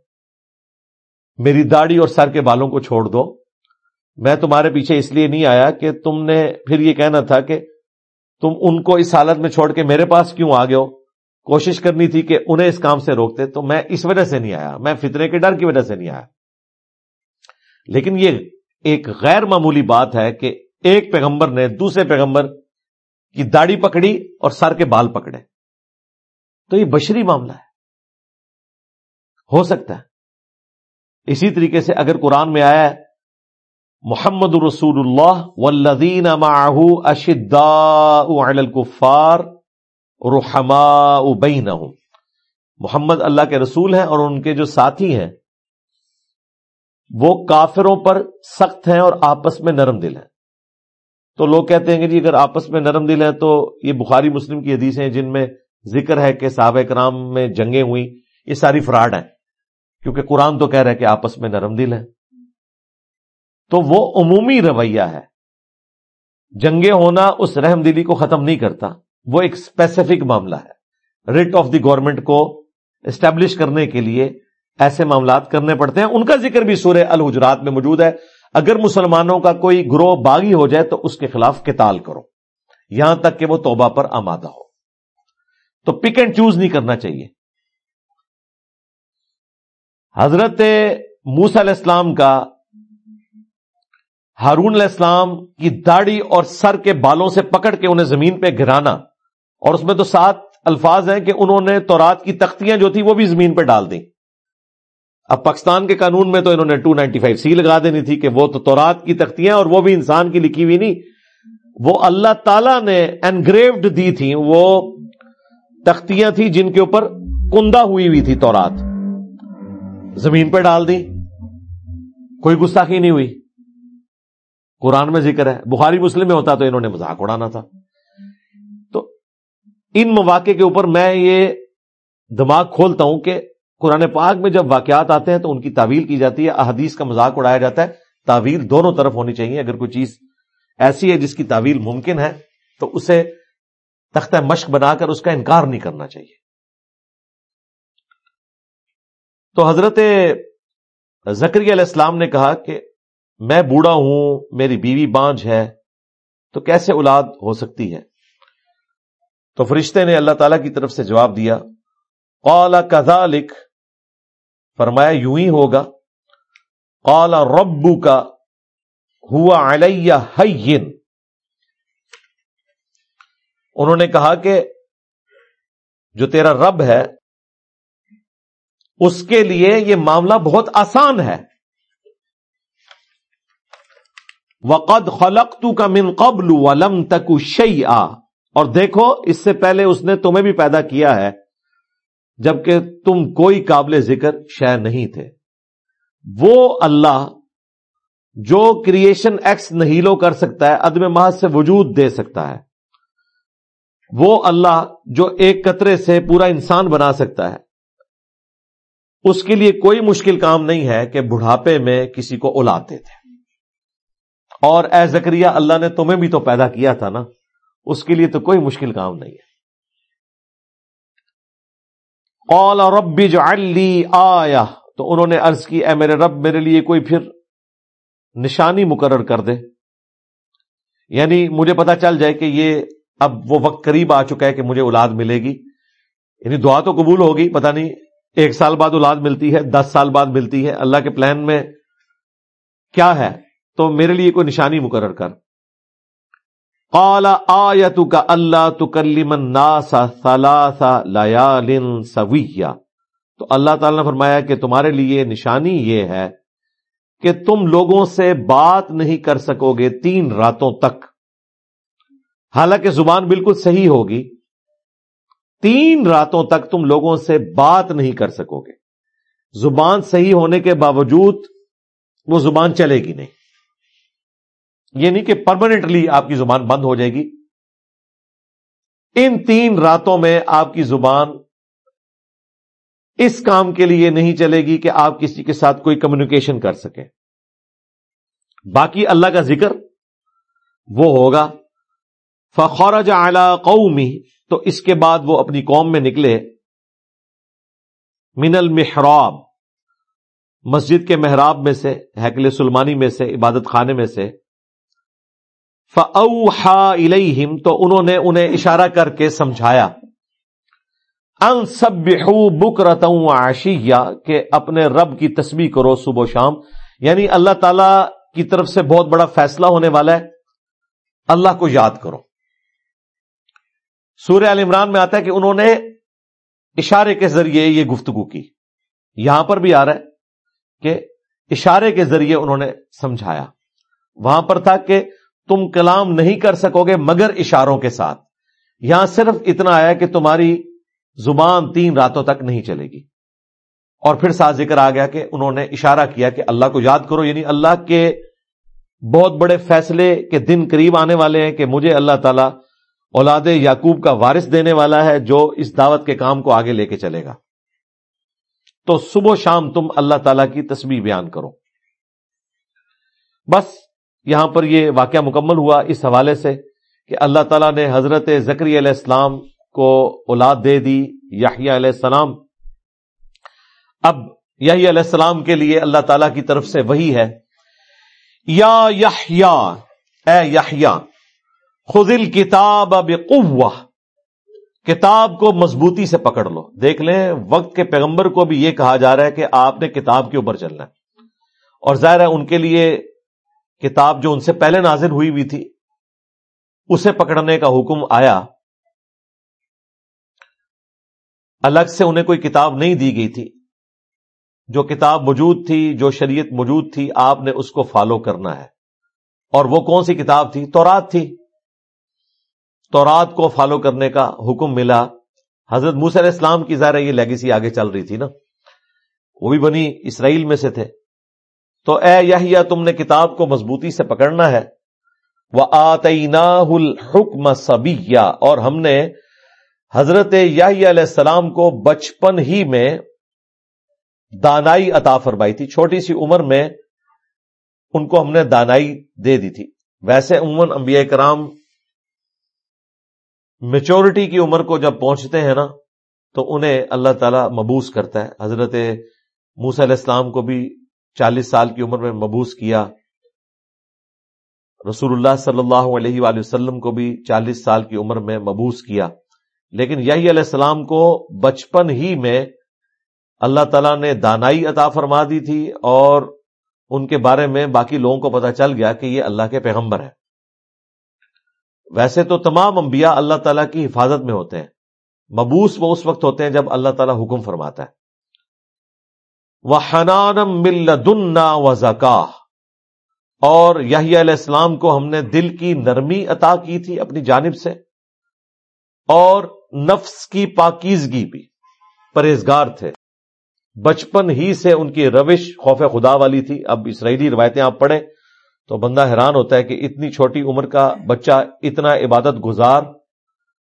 میری داڑھی اور سر کے بالوں کو چھوڑ دو۔ میں تمہارے پیچھے اس لیے نہیں آیا کہ تم نے پھر یہ کہنا تھا کہ تم ان کو اس حالت میں چھوڑ کے میرے پاس کیوں آ گئے ہو؟ کوشش کرنی تھی کہ انہیں اس کام سے روکتے، تو میں اس وجہ سے نہیں آیا۔ میں فطرے کے ڈر کی وجہ سے نہیں آیا۔ لیکن یہ ایک غیر معمولی بات ہے کہ ایک پیغمبر نے دوسرے پیغمبر کی داڑھی پکڑی اور سر کے بال پکڑے۔ تو یہ بشری معاملہ ہے۔ ہو سکتا ہے۔ اسی طریقے سے اگر قرآن میں آیا ہے، محمد رسول اللہ والذین معه اشداء علی الكفار رحماء بینہم۔ محمد اللہ کے رسول ہیں اور ان کے جو ساتھی ہیں، وہ کافروں پر سخت ہیں اور آپس میں نرم دل ہیں۔ تو لوگ کہتے ہیں کہ جی اگر آپس میں نرم دل ہیں تو یہ بخاری مسلم کی حدیث ہیں جن میں ذکر ہے کہ صحابہ کرام میں جنگیں ہوئی یہ ساری فراڈ ہیں، کیونکہ قرآن تو کہہ رہا ہے کہ آپس میں نرم دل ہیں۔ تو وہ عمومی رویہ ہے۔ جنگیں ہونا اس رحم دلی کو ختم نہیں کرتا، وہ ایک اسپیسیفک معاملہ ہے۔ ریٹ آف دی گورنمنٹ کو اسٹیبلش کرنے کے لیے ایسے معاملات کرنے پڑتے ہیں۔ ان کا ذکر بھی سورہ الحجرات میں موجود ہے۔ اگر مسلمانوں کا کوئی گروہ باغی ہو جائے تو اس کے خلاف کتال کرو۔ یہاں تک کہ وہ توبہ پر آمادہ ہو۔ تو پک اینڈ چوز نہیں کرنا چاہیے۔ حضرت موس علیہ السلام کا ہارون علیہ السلام کی داڑھی اور سر کے بالوں سے پکڑ کے انہیں زمین پہ گرانا اور اس میں تو سات الفاظ ہیں کہ انہوں نے تورات کی تختیاں جو تھی وہ بھی زمین پہ ڈال دیں۔ اب پاکستان کے قانون میں تو انہوں نے ٹو نائنٹی فائیو سی لگا دینی تھی کہ وہ تو تورات کی تختیاں اور وہ بھی انسان کی لکھی ہوئی نہیں۔ وہ اللہ تعالی نے انگریوڈ دی تھی وہ تختیاں تھیں جن کے اوپر کندا ہوئی ہوئی تھی تورات۔ زمین پہ ڈال دی کوئی گستاخی نہیں ہوئی۔ قرآن میں ذکر ہے، بخاری مسلم میں ہوتا تو انہوں نے مذاق اڑانا تھا۔ تو ان مواقع کے اوپر میں یہ دماغ کھولتا ہوں کہ قرآن پاک میں جب واقعات آتے ہیں تو ان کی تعویل کی جاتی ہے، احادیث کا مذاق اڑایا جاتا ہے۔ تعویل دونوں طرف ہونی چاہیے۔ اگر کوئی چیز ایسی ہے جس کی تعویل ممکن ہے، تو اسے تختہ مشق بنا کر اس کا انکار نہیں کرنا چاہیے۔ تو حضرت زکری علیہ السلام نے کہا کہ میں بوڑھا ہوں، میری بیوی بانج ہے، تو کیسے اولاد ہو سکتی ہے؟ تو فرشتے نے اللہ تعالی کی طرف سے جواب دیا، قال کزا فرمایا، یوں ہی ہوگا۔ قال ربو کا ہوا علیہ انہوں نے کہا کہ جو تیرا رب ہے، اس کے لیے یہ معاملہ بہت آسان ہے۔ وقد خلق تو کا من قبل ولم تک شعی اور دیکھو، اس سے پہلے اس نے تمہیں بھی پیدا کیا ہے۔ جبکہ تم کوئی قابل ذکر شہ نہیں تھے۔ وہ اللہ جو کریشن ایکس نہیلو کر سکتا ہے، عدم محض سے وجود دے سکتا ہے۔ وہ اللہ جو ایک قطرے سے پورا انسان بنا سکتا ہے۔ اس کے لیے کوئی مشکل کام نہیں ہے کہ بڑھاپے میں کسی کو الاتے تھے۔ اور اے زکریہ اللہ نے تمہیں بھی تو پیدا کیا تھا نا؟ اس کے لیے تو کوئی مشکل کام نہیں ہے۔ رب جو آیا تو انہوں نے ارض کی، اے میرے رب، میرے لیے کوئی پھر نشانی مقرر کر دے۔ یعنی مجھے پتا چل جائے کہ یہ اب وہ وقت قریب آ چکا ہے کہ مجھے اولاد ملے گی۔ یعنی دعا تو قبول ہوگی پتا نہیں، ایک سال بعد اولاد ملتی ہے، دس سال بعد ملتی ہے۔ اللہ کے پلان میں کیا ہے؟ تو میرے لیے کوئی نشانی مقرر کر۔ قال آیت کا اللہ تکلم الناس ثلاث لیال سویہ۔ تو اللہ تعالی نے فرمایا کہ تمہارے لیے نشانی یہ ہے کہ تم لوگوں سے بات نہیں کر سکو گے تین راتوں تک۔ حالانکہ زبان بالکل صحیح ہوگی۔ تین راتوں تک تم لوگوں سے بات نہیں کر سکو گے زبان صحیح ہونے کے باوجود وہ زبان چلے گی نہیں۔ یہ نہیں کہ پرماننٹلی آپ کی زبان بند ہو جائے گی۔ ان تین راتوں میں آپ کی زبان اس کام کے لیے نہیں چلے گی کہ آپ کسی کے ساتھ کوئی کمیونیکیشن کر سکیں۔ باقی اللہ کا ذکر وہ ہوگا۔ فخورج اعلی قومی تو اس کے بعد وہ اپنی قوم میں نکلے۔ من المحراب، مسجد کے محراب میں سے حیکل سلمانی میں سے، عبادت خانے میں سے۔ فَأَوْحَا تو انہوں نے انہیں اشارہ کر کے سمجھایا۔ ان سب بک رہتا کہ اپنے رب کی تسبیح کرو صبح و شام۔ یعنی اللہ تعالی کی طرف سے بہت بڑا فیصلہ ہونے والا ہے۔ اللہ کو یاد کرو۔ سورہ عال عمران میں آتا ہے کہ انہوں نے اشارے کے ذریعے یہ گفتگو کی۔ یہاں پر بھی آ رہا ہے کہ اشارے کے ذریعے انہوں نے سمجھایا۔ وہاں پر تھا کہ تم کلام نہیں کر سکو گے مگر اشاروں کے ساتھ۔ یہاں صرف اتنا آیا کہ تمہاری زبان تین راتوں تک نہیں چلے گی۔ اور پھر ساتھ ذکر آ گیا کہ انہوں نے اشارہ کیا کہ اللہ کو یاد کرو یعنی اللہ کے بہت بڑے فیصلے کے دن قریب آنے والے ہیں کہ مجھے اللہ تعالیٰ اولاد یعقوب کا وارث دینے والا ہے جو اس دعوت کے کام کو آگے لے کے چلے گا۔ تو صبح و شام تم اللہ تعالی کی تصویر بیان کرو۔ بس یہاں پر یہ واقعہ مکمل ہوا اس حوالے سے کہ اللہ تعالیٰ نے حضرت زکری علیہ السلام کو اولاد دے دی یاہیا علیہ السلام۔ اب یہی علیہ السلام کے لیے اللہ تعالی کی طرف سے وہی ہے۔ یا یحیا اے یحیا خزل کتاب اب کتاب کو مضبوطی سے پکڑ لو۔ دیکھ لیں، وقت کے پیغمبر کو بھی یہ کہا جا رہا ہے کہ آپ نے کتاب کے اوپر چلنا ہے۔ اور ظاہر ہے ان کے لیے کتاب جو ان سے پہلے نازل ہوئی ہوئی تھی، اسے پکڑنے کا حکم آیا۔ الگ سے انہیں کوئی کتاب نہیں دی گئی تھی۔ جو کتاب موجود تھی، جو شریعت موجود تھی، آپ نے اس کو فالو کرنا ہے۔ اور وہ کون سی کتاب تھی؟ تورات تھی۔ تورات کو فالو کرنے کا حکم ملا۔ حضرت موسی علیہ السلام کی ظاہر یہ لیگیسی آگے چل رہی تھی نا۔ وہ بھی بنی اسرائیل میں سے تھے۔ تو اے یا تم نے کتاب کو مضبوطی سے پکڑنا ہے۔ وہ آتینا الحکم سبیا اور ہم نے حضرت یاہی علیہ السلام کو بچپن ہی میں دانائی عطا فرمائی تھی۔ چھوٹی سی عمر میں ان کو ہم نے دانائی دے دی تھی۔ ویسے عموماً انبیاء کرام میچورٹی کی عمر کو جب پہنچتے ہیں نا، تو انہیں اللہ تعالی مبوس کرتا ہے۔ حضرت موس علیہ السلام کو بھی چالیس سال کی عمر میں مبوس کیا۔ رسول اللہ صلی اللہ علیہ وآلہ وسلم کو بھی چالیس سال کی عمر میں مبوس کیا۔ لیکن یہی علیہ السلام کو بچپن ہی میں اللہ تعالیٰ نے دانائی عطا فرما دی تھی اور ان کے بارے میں باقی لوگوں کو پتا چل گیا کہ یہ اللہ کے پیغمبر ہے ویسے تو تمام انبیاء اللہ تعالیٰ کی حفاظت میں ہوتے ہیں۔ مبوس وہ اس وقت ہوتے ہیں جب اللہ تعالیٰ حکم فرماتا ہے۔ وہ حنانم ملنا و زکا اور یہی علیہ السلام کو ہم نے دل کی نرمی عطا کی تھی اپنی جانب سے۔ اور نفس کی پاکیزگی بھی پرہیزگار تھے۔ بچپن ہی سے ان کی روش خوف خدا والی تھی۔ اب اسرائیلی روایتیں آپ پڑھیں تو بندہ حیران ہوتا ہے کہ اتنی چھوٹی عمر کا بچہ اتنا عبادت گزار،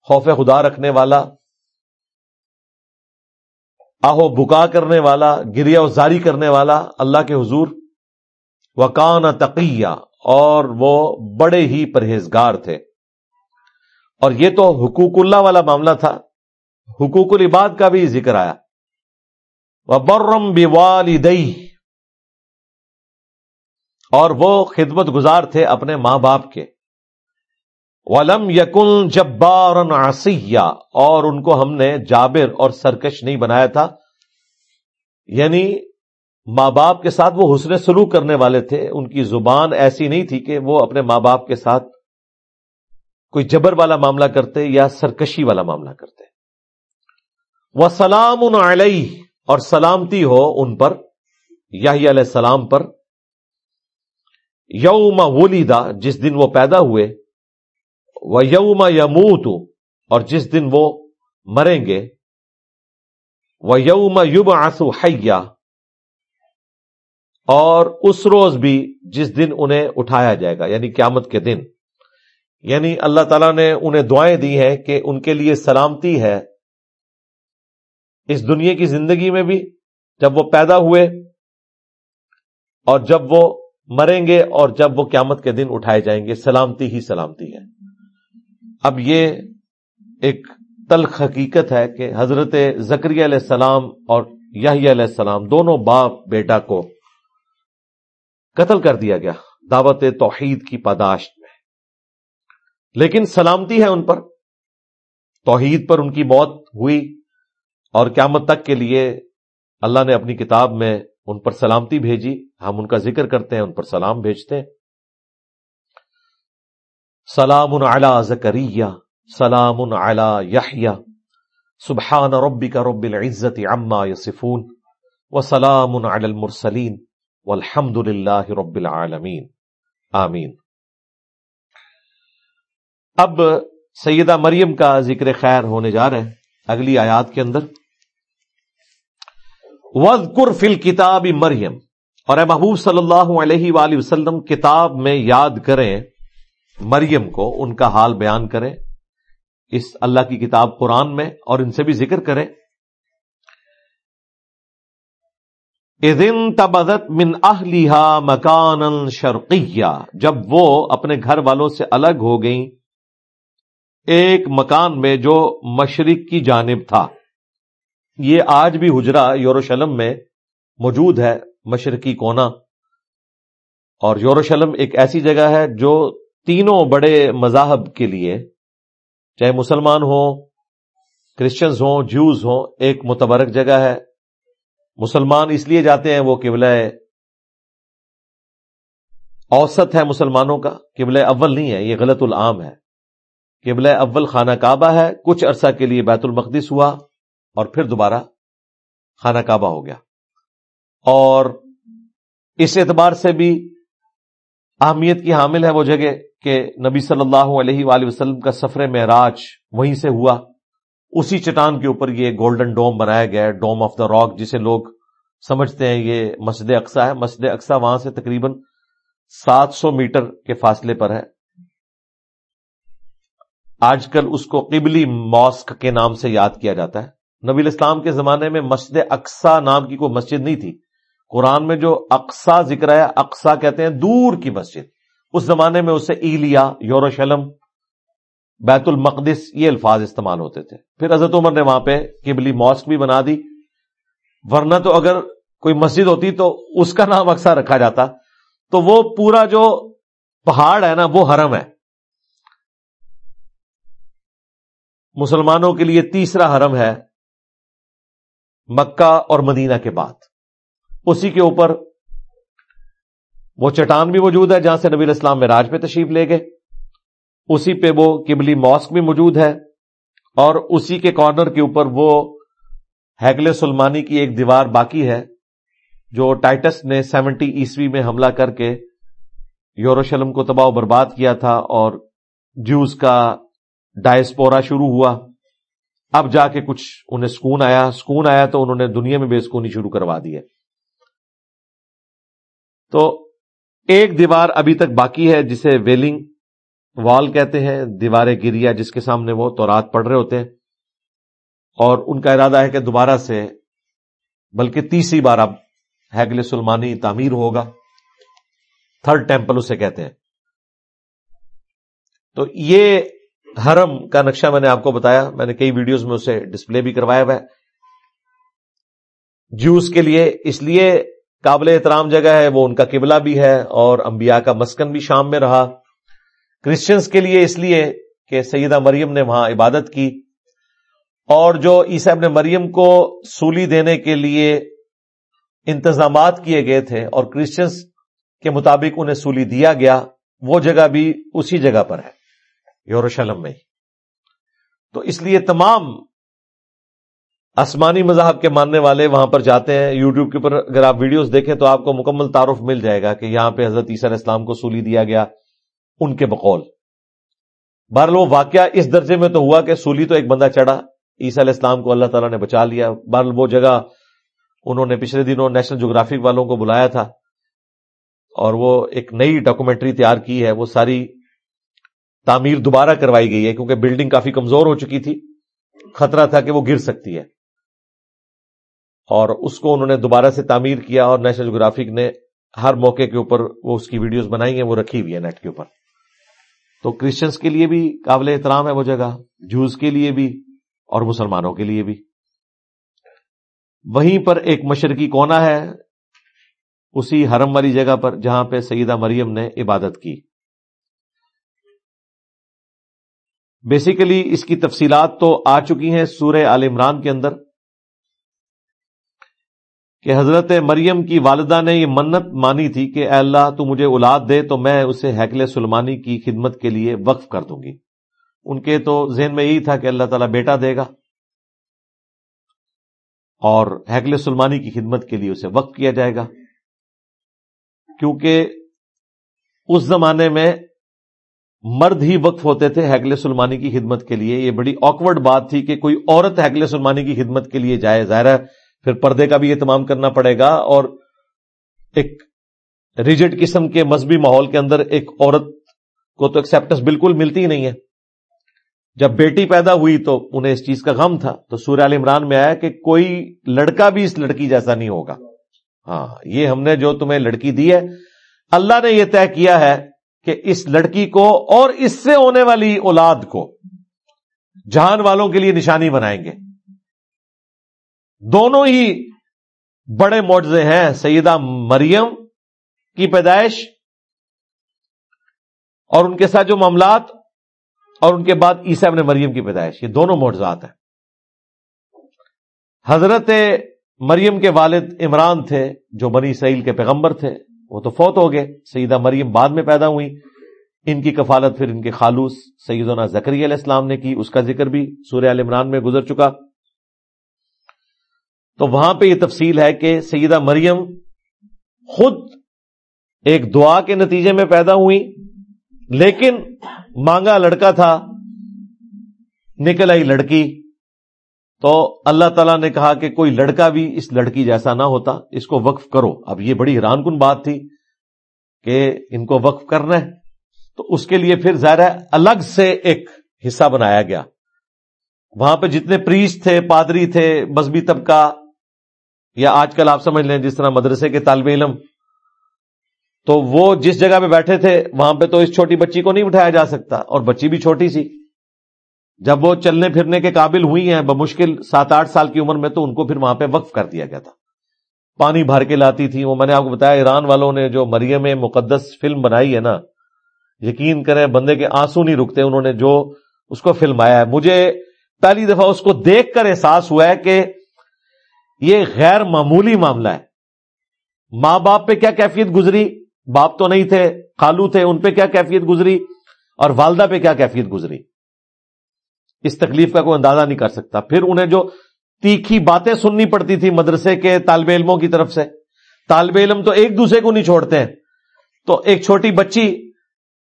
خوف خدا رکھنے والا آہو بکا کرنے والا گریا زاری کرنے والا اللہ کے حضور وکان تقیہ اور وہ بڑے ہی پرہیزگار تھے۔ اور یہ تو حقوق اللہ والا معاملہ تھا۔ حقوق العباد کا بھی ذکر آیا۔ وہ برم والدئی اور وہ خدمت گزار تھے اپنے ماں باپ کے۔ ولم یقن جبار اور ان کو ہم نے جابر اور سرکش نہیں بنایا تھا۔ یعنی ماں باپ کے ساتھ وہ حسن سلوک کرنے والے تھے، ان کی زبان ایسی نہیں تھی کہ وہ اپنے ماں باپ کے ساتھ کوئی جبر والا معاملہ کرتے یا سرکشی والا معاملہ کرتے۔ وہ سلام ان علیہ، اور سلامتی ہو ان پر یا علیہ السلام پر۔ یوم ولیدا جس دن وہ پیدا ہوئے وہ یوم یموت اور جس دن وہ مریں گے وہ یوم یوب آسو حیا اور اس روز بھی جس دن انہیں اٹھایا جائے گا یعنی قیامت کے دن۔ یعنی اللہ تعالیٰ نے انہیں دعائیں دی ہیں کہ ان کے لیے سلامتی ہے۔ اس دنیا کی زندگی میں بھی جب وہ پیدا ہوئے اور جب وہ مریں گے اور جب وہ قیامت کے دن اٹھائے جائیں گے، سلامتی ہی سلامتی ہے۔ اب یہ ایک تلخ حقیقت ہے کہ حضرت زکری علیہ السلام اور یاہی علیہ السلام دونوں باپ بیٹا کو قتل کر دیا گیا دعوت توحید کی پاداشت لیکن سلامتی ہے ان پر۔ توحید پر ان کی موت ہوئی اور قیامت تک کے لیے اللہ نے اپنی کتاب میں ان پر سلامتی بھیجی۔ ہم ان کا ذکر کرتے ہیں، ان پر سلام بھیجتے ہیں۔ سلام علی زکریہ سلام علی یحییٰ سبحان ربک رب العزت عما یصفون، وسلام علی المرسلین، والحمد للہ رب العالمین. آمین. اب سیدہ مریم کا ذکر خیر ہونے جا رہے ہیں اگلی آیات کے اندر. وَذْكُرْ فِي الْكِتَابِ مریم اور اے محبوب صلی اللہ علیہ وآلہ وسلم، کتاب میں یاد کریں مریم کو ان کا حال بیان کریں، اس اللہ کی کتاب قرآن میں اور ان سے بھی ذکر کریں۔ تبدت من اہلیہ مکان شرقیہ، جب وہ اپنے گھر والوں سے الگ ہو گئیں، ایک مکان میں جو مشرق کی جانب تھا۔ یہ آج بھی حجرا یوروشلم میں موجود ہے، مشرقی کونا۔ اور یوروشلم ایک ایسی جگہ ہے جو تینوں بڑے مذاہب کے لیے، چاہے مسلمان ہوں، کرسچنز ہوں جوز ہوں، ایک متبرک جگہ ہے۔ مسلمان اس لیے جاتے ہیں وہ قبلہ اوسط ہے مسلمانوں کا، قبلہ اول نہیں ہے، یہ غلط العام ہے۔ قبلہ اول خانہ کعبہ ہے، کچھ عرصہ کے لیے بیت المقدس ہوا اور پھر دوبارہ خانہ کعبہ ہو گیا۔ اور اس اعتبار سے بھی اہمیت کی حامل ہے وہ جگہ۔ کہ نبی صلی اللہ علیہ وآلہ وسلم کا سفر معراج وہیں سے ہوا۔ اسی چٹان کے اوپر یہ گولڈن ڈوم بنایا گیا ہے ڈوم آف دا راک جسے لوگ سمجھتے ہیں یہ مسجد اقسا ہے۔ مسجد اقسا وہاں سے تقریباً سات سو میٹر کے فاصلے پر ہے۔ آج کل اس کو قبلی ماسک کے نام سے یاد کیا جاتا ہے۔ نبی الاسلام کے زمانے میں مسجد اقسا نام کی کوئی مسجد نہیں تھی۔ قرآن میں جو اقسا ذکر ہے اقسا کہتے ہیں دور کی مسجد۔ اس زمانے میں اسے ایلیا یوروشلم بیت المقدس، یہ الفاظ استعمال ہوتے تھے۔ پھر حضرت عمر نے وہاں پہ قبلی ماسک بھی بنا دی۔ ورنہ تو اگر کوئی مسجد ہوتی تو اس کا نام اکثر رکھا جاتا۔ تو وہ پورا جو پہاڑ ہے نا، وہ حرم ہے۔ مسلمانوں کے لیے تیسرا حرم ہے مکہ اور مدینہ کے بعد۔ اسی کے اوپر وہ چٹان بھی موجود ہے جہاں سے نبی اسلام میں راج پہ تشریف لے گئے۔ اسی پہ وہ قبلی ماسک بھی موجود ہے اور اسی کے کارنر کے اوپر وہ ہیگل سلمانی کی ایک دیوار باقی ہے جو ٹائٹس نے سیونٹی عیسوی میں حملہ کر کے یوروشلم کو تباہ و برباد کیا تھا اور جوز کا ڈائسپورا شروع ہوا۔ اب جا کے کچھ انہیں سکون آیا سکون آیا تو انہوں نے دنیا میں بے سکونی شروع کروا دی ہے۔ تو ایک دیوار ابھی تک باقی ہے جسے ویلنگ وال کہتے ہیں دیواریں گریا جس کے سامنے وہ تو رات پڑ رہے ہوتے ہیں۔ اور ان کا ارادہ ہے کہ دوبارہ سے، بلکہ تیسری بار اب ہیگل سلمانی تعمیر ہوگا۔ تھرڈ ٹیمپل اسے کہتے ہیں۔ تو یہ حرم کا نقشہ میں نے آپ کو بتایا۔ میں نے کئی ویڈیوز میں اسے ڈسپلے بھی کروایا ہوا ہے۔ جوس کے لیے، اس لیے قابل احترام جگہ ہے، وہ ان کا قبلہ بھی ہے اور انبیاء کا مسکن بھی شام میں رہا۔ کرسچنس کے لیے اس لیے کہ سیدہ مریم نے وہاں عبادت کی۔ اور جو عیسیب نے مریم کو سولی دینے کے لیے انتظامات کیے گئے تھے اور کرسچنس کے مطابق انہیں سولی دیا گیا، وہ جگہ بھی اسی جگہ پر ہے یوروشلم میں۔ تو اس لیے تمام آسمانی مذہب کے ماننے والے وہاں پر جاتے ہیں، یوٹیوب کے اوپر اگر آپ ویڈیوز دیکھیں تو آپ کو مکمل تعارف مل جائے گا کہ یہاں پہ حضرت عیسیٰ علیہ السلام کو سولی دیا گیا، ان کے بقول۔ بہرحال وہ واقعہ اس درجے میں تو ہوا کہ سولی تو ایک بندہ چڑھا، عیسیٰ علیہ السلام کو اللہ تعالیٰ نے بچا لیا۔ بہرحال وہ جگہ انہوں نے پچھلے دنوں نیشنل جغرافک والوں کو بلایا تھا اور وہ ایک نئی ڈاکومنٹری تیار کی ہے۔ وہ ساری تعمیر دوبارہ کروائی گئی ہے کیونکہ بلڈنگ کافی کمزور ہو چکی تھی۔ خطرہ تھا کہ وہ گر سکتی ہے۔ اور اس کو انہوں نے دوبارہ سے تعمیر کیا اور نیشنل جغرافک نے ہر موقع کے اوپر وہ اس کی ویڈیوز بنائی ہیں، وہ رکھی ہوئی ہے نیٹ کے اوپر۔ تو کرسچنس کے لیے بھی قابل احترام ہے وہ جگہ، جوز کے لیے بھی اور مسلمانوں کے لیے بھی۔ وہیں پر ایک مشرقی کونا ہے، اسی حرم والی جگہ پر جہاں پہ سیدہ مریم نے عبادت کی۔ بیسیکلی اس کی تفصیلات تو آ چکی ہیں سورہ عال عمران کے اندر۔ کہ حضرت مریم کی والدہ نے یہ منت مانی تھی کہ اے اللہ تو مجھے اولاد دے تو میں اسے حیکل سلمانی کی خدمت کے لیے وقف کر دوں گی۔ ان کے تو ذہن میں یہی تھا کہ اللہ تعالیٰ بیٹا دے گا۔ اور ہیکل سلمانی کی خدمت کے لیے اسے وقف کیا جائے گا۔ کیونکہ اس زمانے میں مرد ہی وقف ہوتے تھے ہیکل سلمانی کی خدمت کے لیے۔ یہ بڑی آکورڈ بات تھی کہ کوئی عورت ہیکل سلمانی کی خدمت کے لیے جائے۔ ظاہر ہے پھر پردے کا بھی اہتمام کرنا پڑے گا اور ایک ریجڈ قسم کے مذہبی ماحول کے اندر ایک عورت کو تو ایکسپٹنس بالکل ملتی ہی نہیں ہے۔ جب بیٹی پیدا ہوئی تو انہیں اس چیز کا غم تھا۔ تو سوریہ عال عمران میں آیا کہ کوئی لڑکا بھی اس لڑکی جیسا نہیں ہوگا۔ ہاں یہ ہم نے جو تمہیں لڑکی دی ہے، اللہ نے یہ طے کیا ہے کہ اس لڑکی کو اور اس سے ہونے والی اولاد کو جہان والوں کے لیے نشانی بنائیں گے۔ دونوں ہی بڑے معجزے ہیں، سیدہ مریم کی پیدائش اور ان کے ساتھ جو معاملات اور ان کے بعد عیسیٰ ابن مریم کی پیدائش، یہ دونوں معجزات ہیں۔ حضرت مریم کے والد عمران تھے، جو بنی اسرائیل کے پیغمبر تھے، وہ تو فوت ہو گئے۔ سیدہ مریم بعد میں پیدا ہوئی ان کی کفالت پھر ان کے خالوص سیدنا زکری علیہ السلام نے کی، اس کا ذکر بھی سورہ عال عمران میں گزر چکا۔ تو وہاں پہ یہ تفصیل ہے کہ سیدہ مریم خود ایک دعا کے نتیجے میں پیدا ہوئی، لیکن مانگا لڑکا تھا، نکل آئی لڑکی۔ تو اللہ تعالیٰ نے کہا کہ کوئی لڑکا بھی اس لڑکی جیسا نہ ہوتا، اس کو وقف کرو۔ اب یہ بڑی حیران کن بات تھی کہ ان کو وقف کرنا ہے۔ تو اس کے لیے پھر ظاہر الگ سے ایک حصہ بنایا گیا۔ وہاں پہ جتنے پریس تھے، پادری تھے، مذہبی طبقہ یا آج کل آپ سمجھ لیں جس طرح مدرسے کے طالب علم تو وہ جس جگہ پہ بیٹھے تھے، وہاں پہ تو اس چھوٹی بچی کو نہیں بٹھایا جا سکتا، اور بچی بھی چھوٹی سی۔ جب وہ چلنے پھرنے کے قابل ہوئی ہیں، بمشکل سات آٹھ سال کی عمر میں تو ان کو پھر وہاں پہ وقف کر دیا گیا تھا۔ پانی بھر کے لاتی تھی وہ میں نے آپ کو بتایا، ایران والوں نے جو مریم مقدس فلم بنائی ہے نا، یقین کریں بندے کے آنسو نہیں رکتے، انہوں نے جو اس کو فلم آیا ہے۔ مجھے پہلی دفعہ اس کو دیکھ کر احساس ہوا ہے کہ یہ غیر معمولی معاملہ ہے۔ ماں باپ پہ کیا کیفیت گزری؟ باپ تو نہیں تھے، خالو تھے، ان پہ کیا کیفیت گزری؟ اور والدہ پہ کیا کیفیت گزری؟ اس تکلیف کا کوئی اندازہ نہیں کر سکتا۔ پھر انہیں جو تیکھی باتیں سننی پڑتی تھی مدرسے کے طالب علموں کی طرف سے، طالب علم تو ایک دوسرے کو نہیں چھوڑتے ہیں۔ تو ایک چھوٹی بچی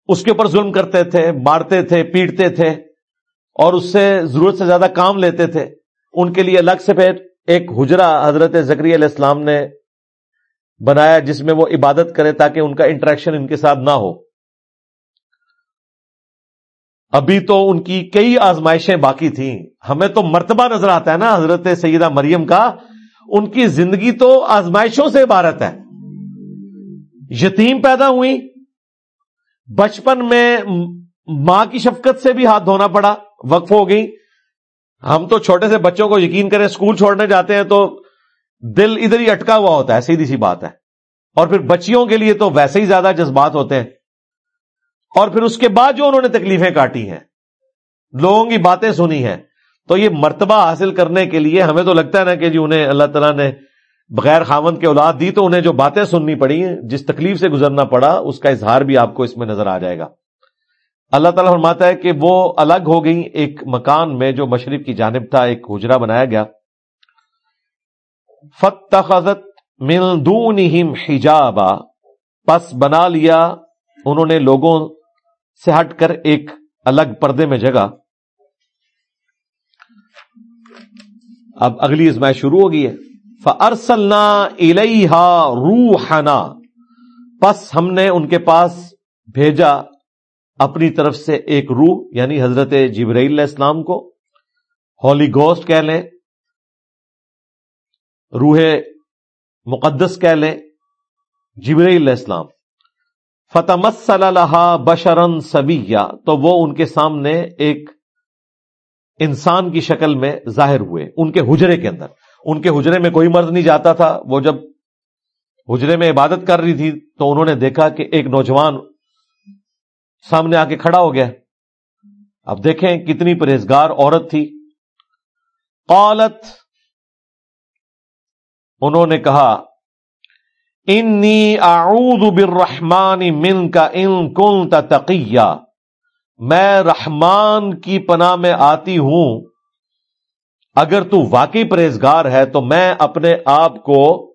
اس کے اوپر ظلم کرتے تھے، مارتے تھے، پیٹتے تھے اور اس سے ضرورت سے زیادہ کام لیتے تھے۔ ان کے لیے الگ سے پھر ایک حجرا حضرت زکری علیہ السلام نے بنایا جس میں وہ عبادت کرے تاکہ ان کا انٹریکشن ان کے ساتھ نہ ہو۔ ابھی تو ان کی کئی آزمائشیں باقی تھیں۔ ہمیں تو مرتبہ نظر آتا ہے نا حضرت سیدہ مریم کا۔ ان کی زندگی تو آزمائشوں سے عبارت ہے۔ یتیم پیدا ہوئی۔ بچپن میں ماں کی شفقت سے بھی ہاتھ دھونا پڑا۔ وقف ہو گئی ہم تو چھوٹے سے بچوں کو یقین کریں اسکول چھوڑنے جاتے ہیں تو دل ادھر ہی اٹکا ہوا ہوتا ہے، سیدھی سی بات ہے۔ اور پھر بچیوں کے لیے تو ویسے ہی زیادہ جذبات ہوتے ہیں۔ اور پھر اس کے بعد جو انہوں نے تکلیفیں کاٹی ہیں، لوگوں کی باتیں سنی ہیں، تو یہ مرتبہ حاصل کرنے کے لیے ہمیں تو لگتا ہے نا کہ جی انہیں اللہ تعالیٰ نے بغیر خامند کے اولاد دی تو انہیں جو باتیں سننی پڑی ہیں، جس تکلیف سے گزرنا پڑا، اس کا اظہار بھی آپ کو اس میں نظر آ جائے گا۔ اللہ تعالیٰ فرماتا ہے کہ وہ الگ ہو گئی ایک مکان میں جو مشرق کی جانب تھا، ایک حجرا بنایا گیا۔ فتخذت من دونہم حجابا۔ پس بنا لیا، انہوں نے لوگوں سے ہٹ کر ایک الگ پردے میں جگہ۔ اب اگلی ازمائش شروع ہو گئی ہے۔ فَأَرْسَلْنَا إِلَيْهَا رُوحَنَا۔ پس ہم نے ان کے پاس بھیجا۔ اپنی طرف سے ایک روح یعنی حضرت جبرائیل علیہ السلام کو ہولی گوسٹ کہہ لیں، روح مقدس کہہ لیں، جبرائیل علیہ السلام۔ فتح صلاح بشرن سبیہ تو وہ ان کے سامنے ایک انسان کی شکل میں ظاہر ہوئے، ان کے حجرے کے اندر۔ ان کے حجرے میں کوئی مرد نہیں جاتا تھا، وہ جب حجرے میں عبادت کر رہی تھی تو انہوں نے دیکھا کہ ایک نوجوان سامنے آ کے کھڑا ہو گیا۔ اب دیکھیں کتنی پرہیزگار عورت تھی۔ قالت، انہوں نے کہا، انی اعوذ بالرحمن من کا ان کن تقیہ میں رحمان کی پناہ میں آتی ہوں۔ اگر تو واقعی پرہیزگار ہے تو میں اپنے آپ کو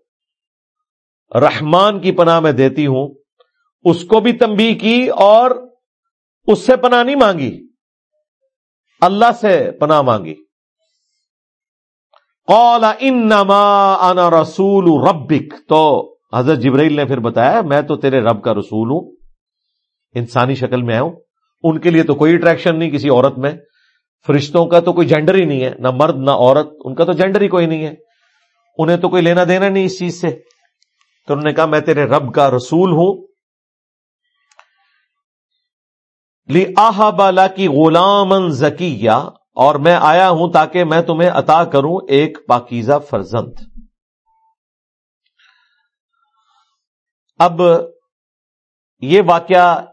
رحمان کی پناہ میں دیتی ہوں۔ اس کو بھی تمبی کی اور اس سے پناہ نہیں مانگی۔ اللہ سے پناہ مانگی۔ قال انما انا رسول ربک۔ تو حضرت جبرائیل نے پھر بتایا، میں تو تیرے رب کا رسول ہوں۔ انسانی شکل میں آؤں ان کے لیے تو کوئی اٹریکشن نہیں کسی عورت میں۔ فرشتوں کا تو کوئی جینڈر ہی نہیں ہے، نہ مرد، نہ عورت۔ ان کا تو جینڈر ہی کوئی نہیں ہے۔ انہیں تو کوئی لینا دینا نہیں اس چیز سے۔ تو انہوں نے کہا، میں تیرے رب کا رسول ہوں۔ لی آہا بالا کی غلام زکیہ اور میں آیا ہوں تاکہ میں تمہیں عطا کروں ایک پاکیزہ فرزند۔ اب یہ واقعہ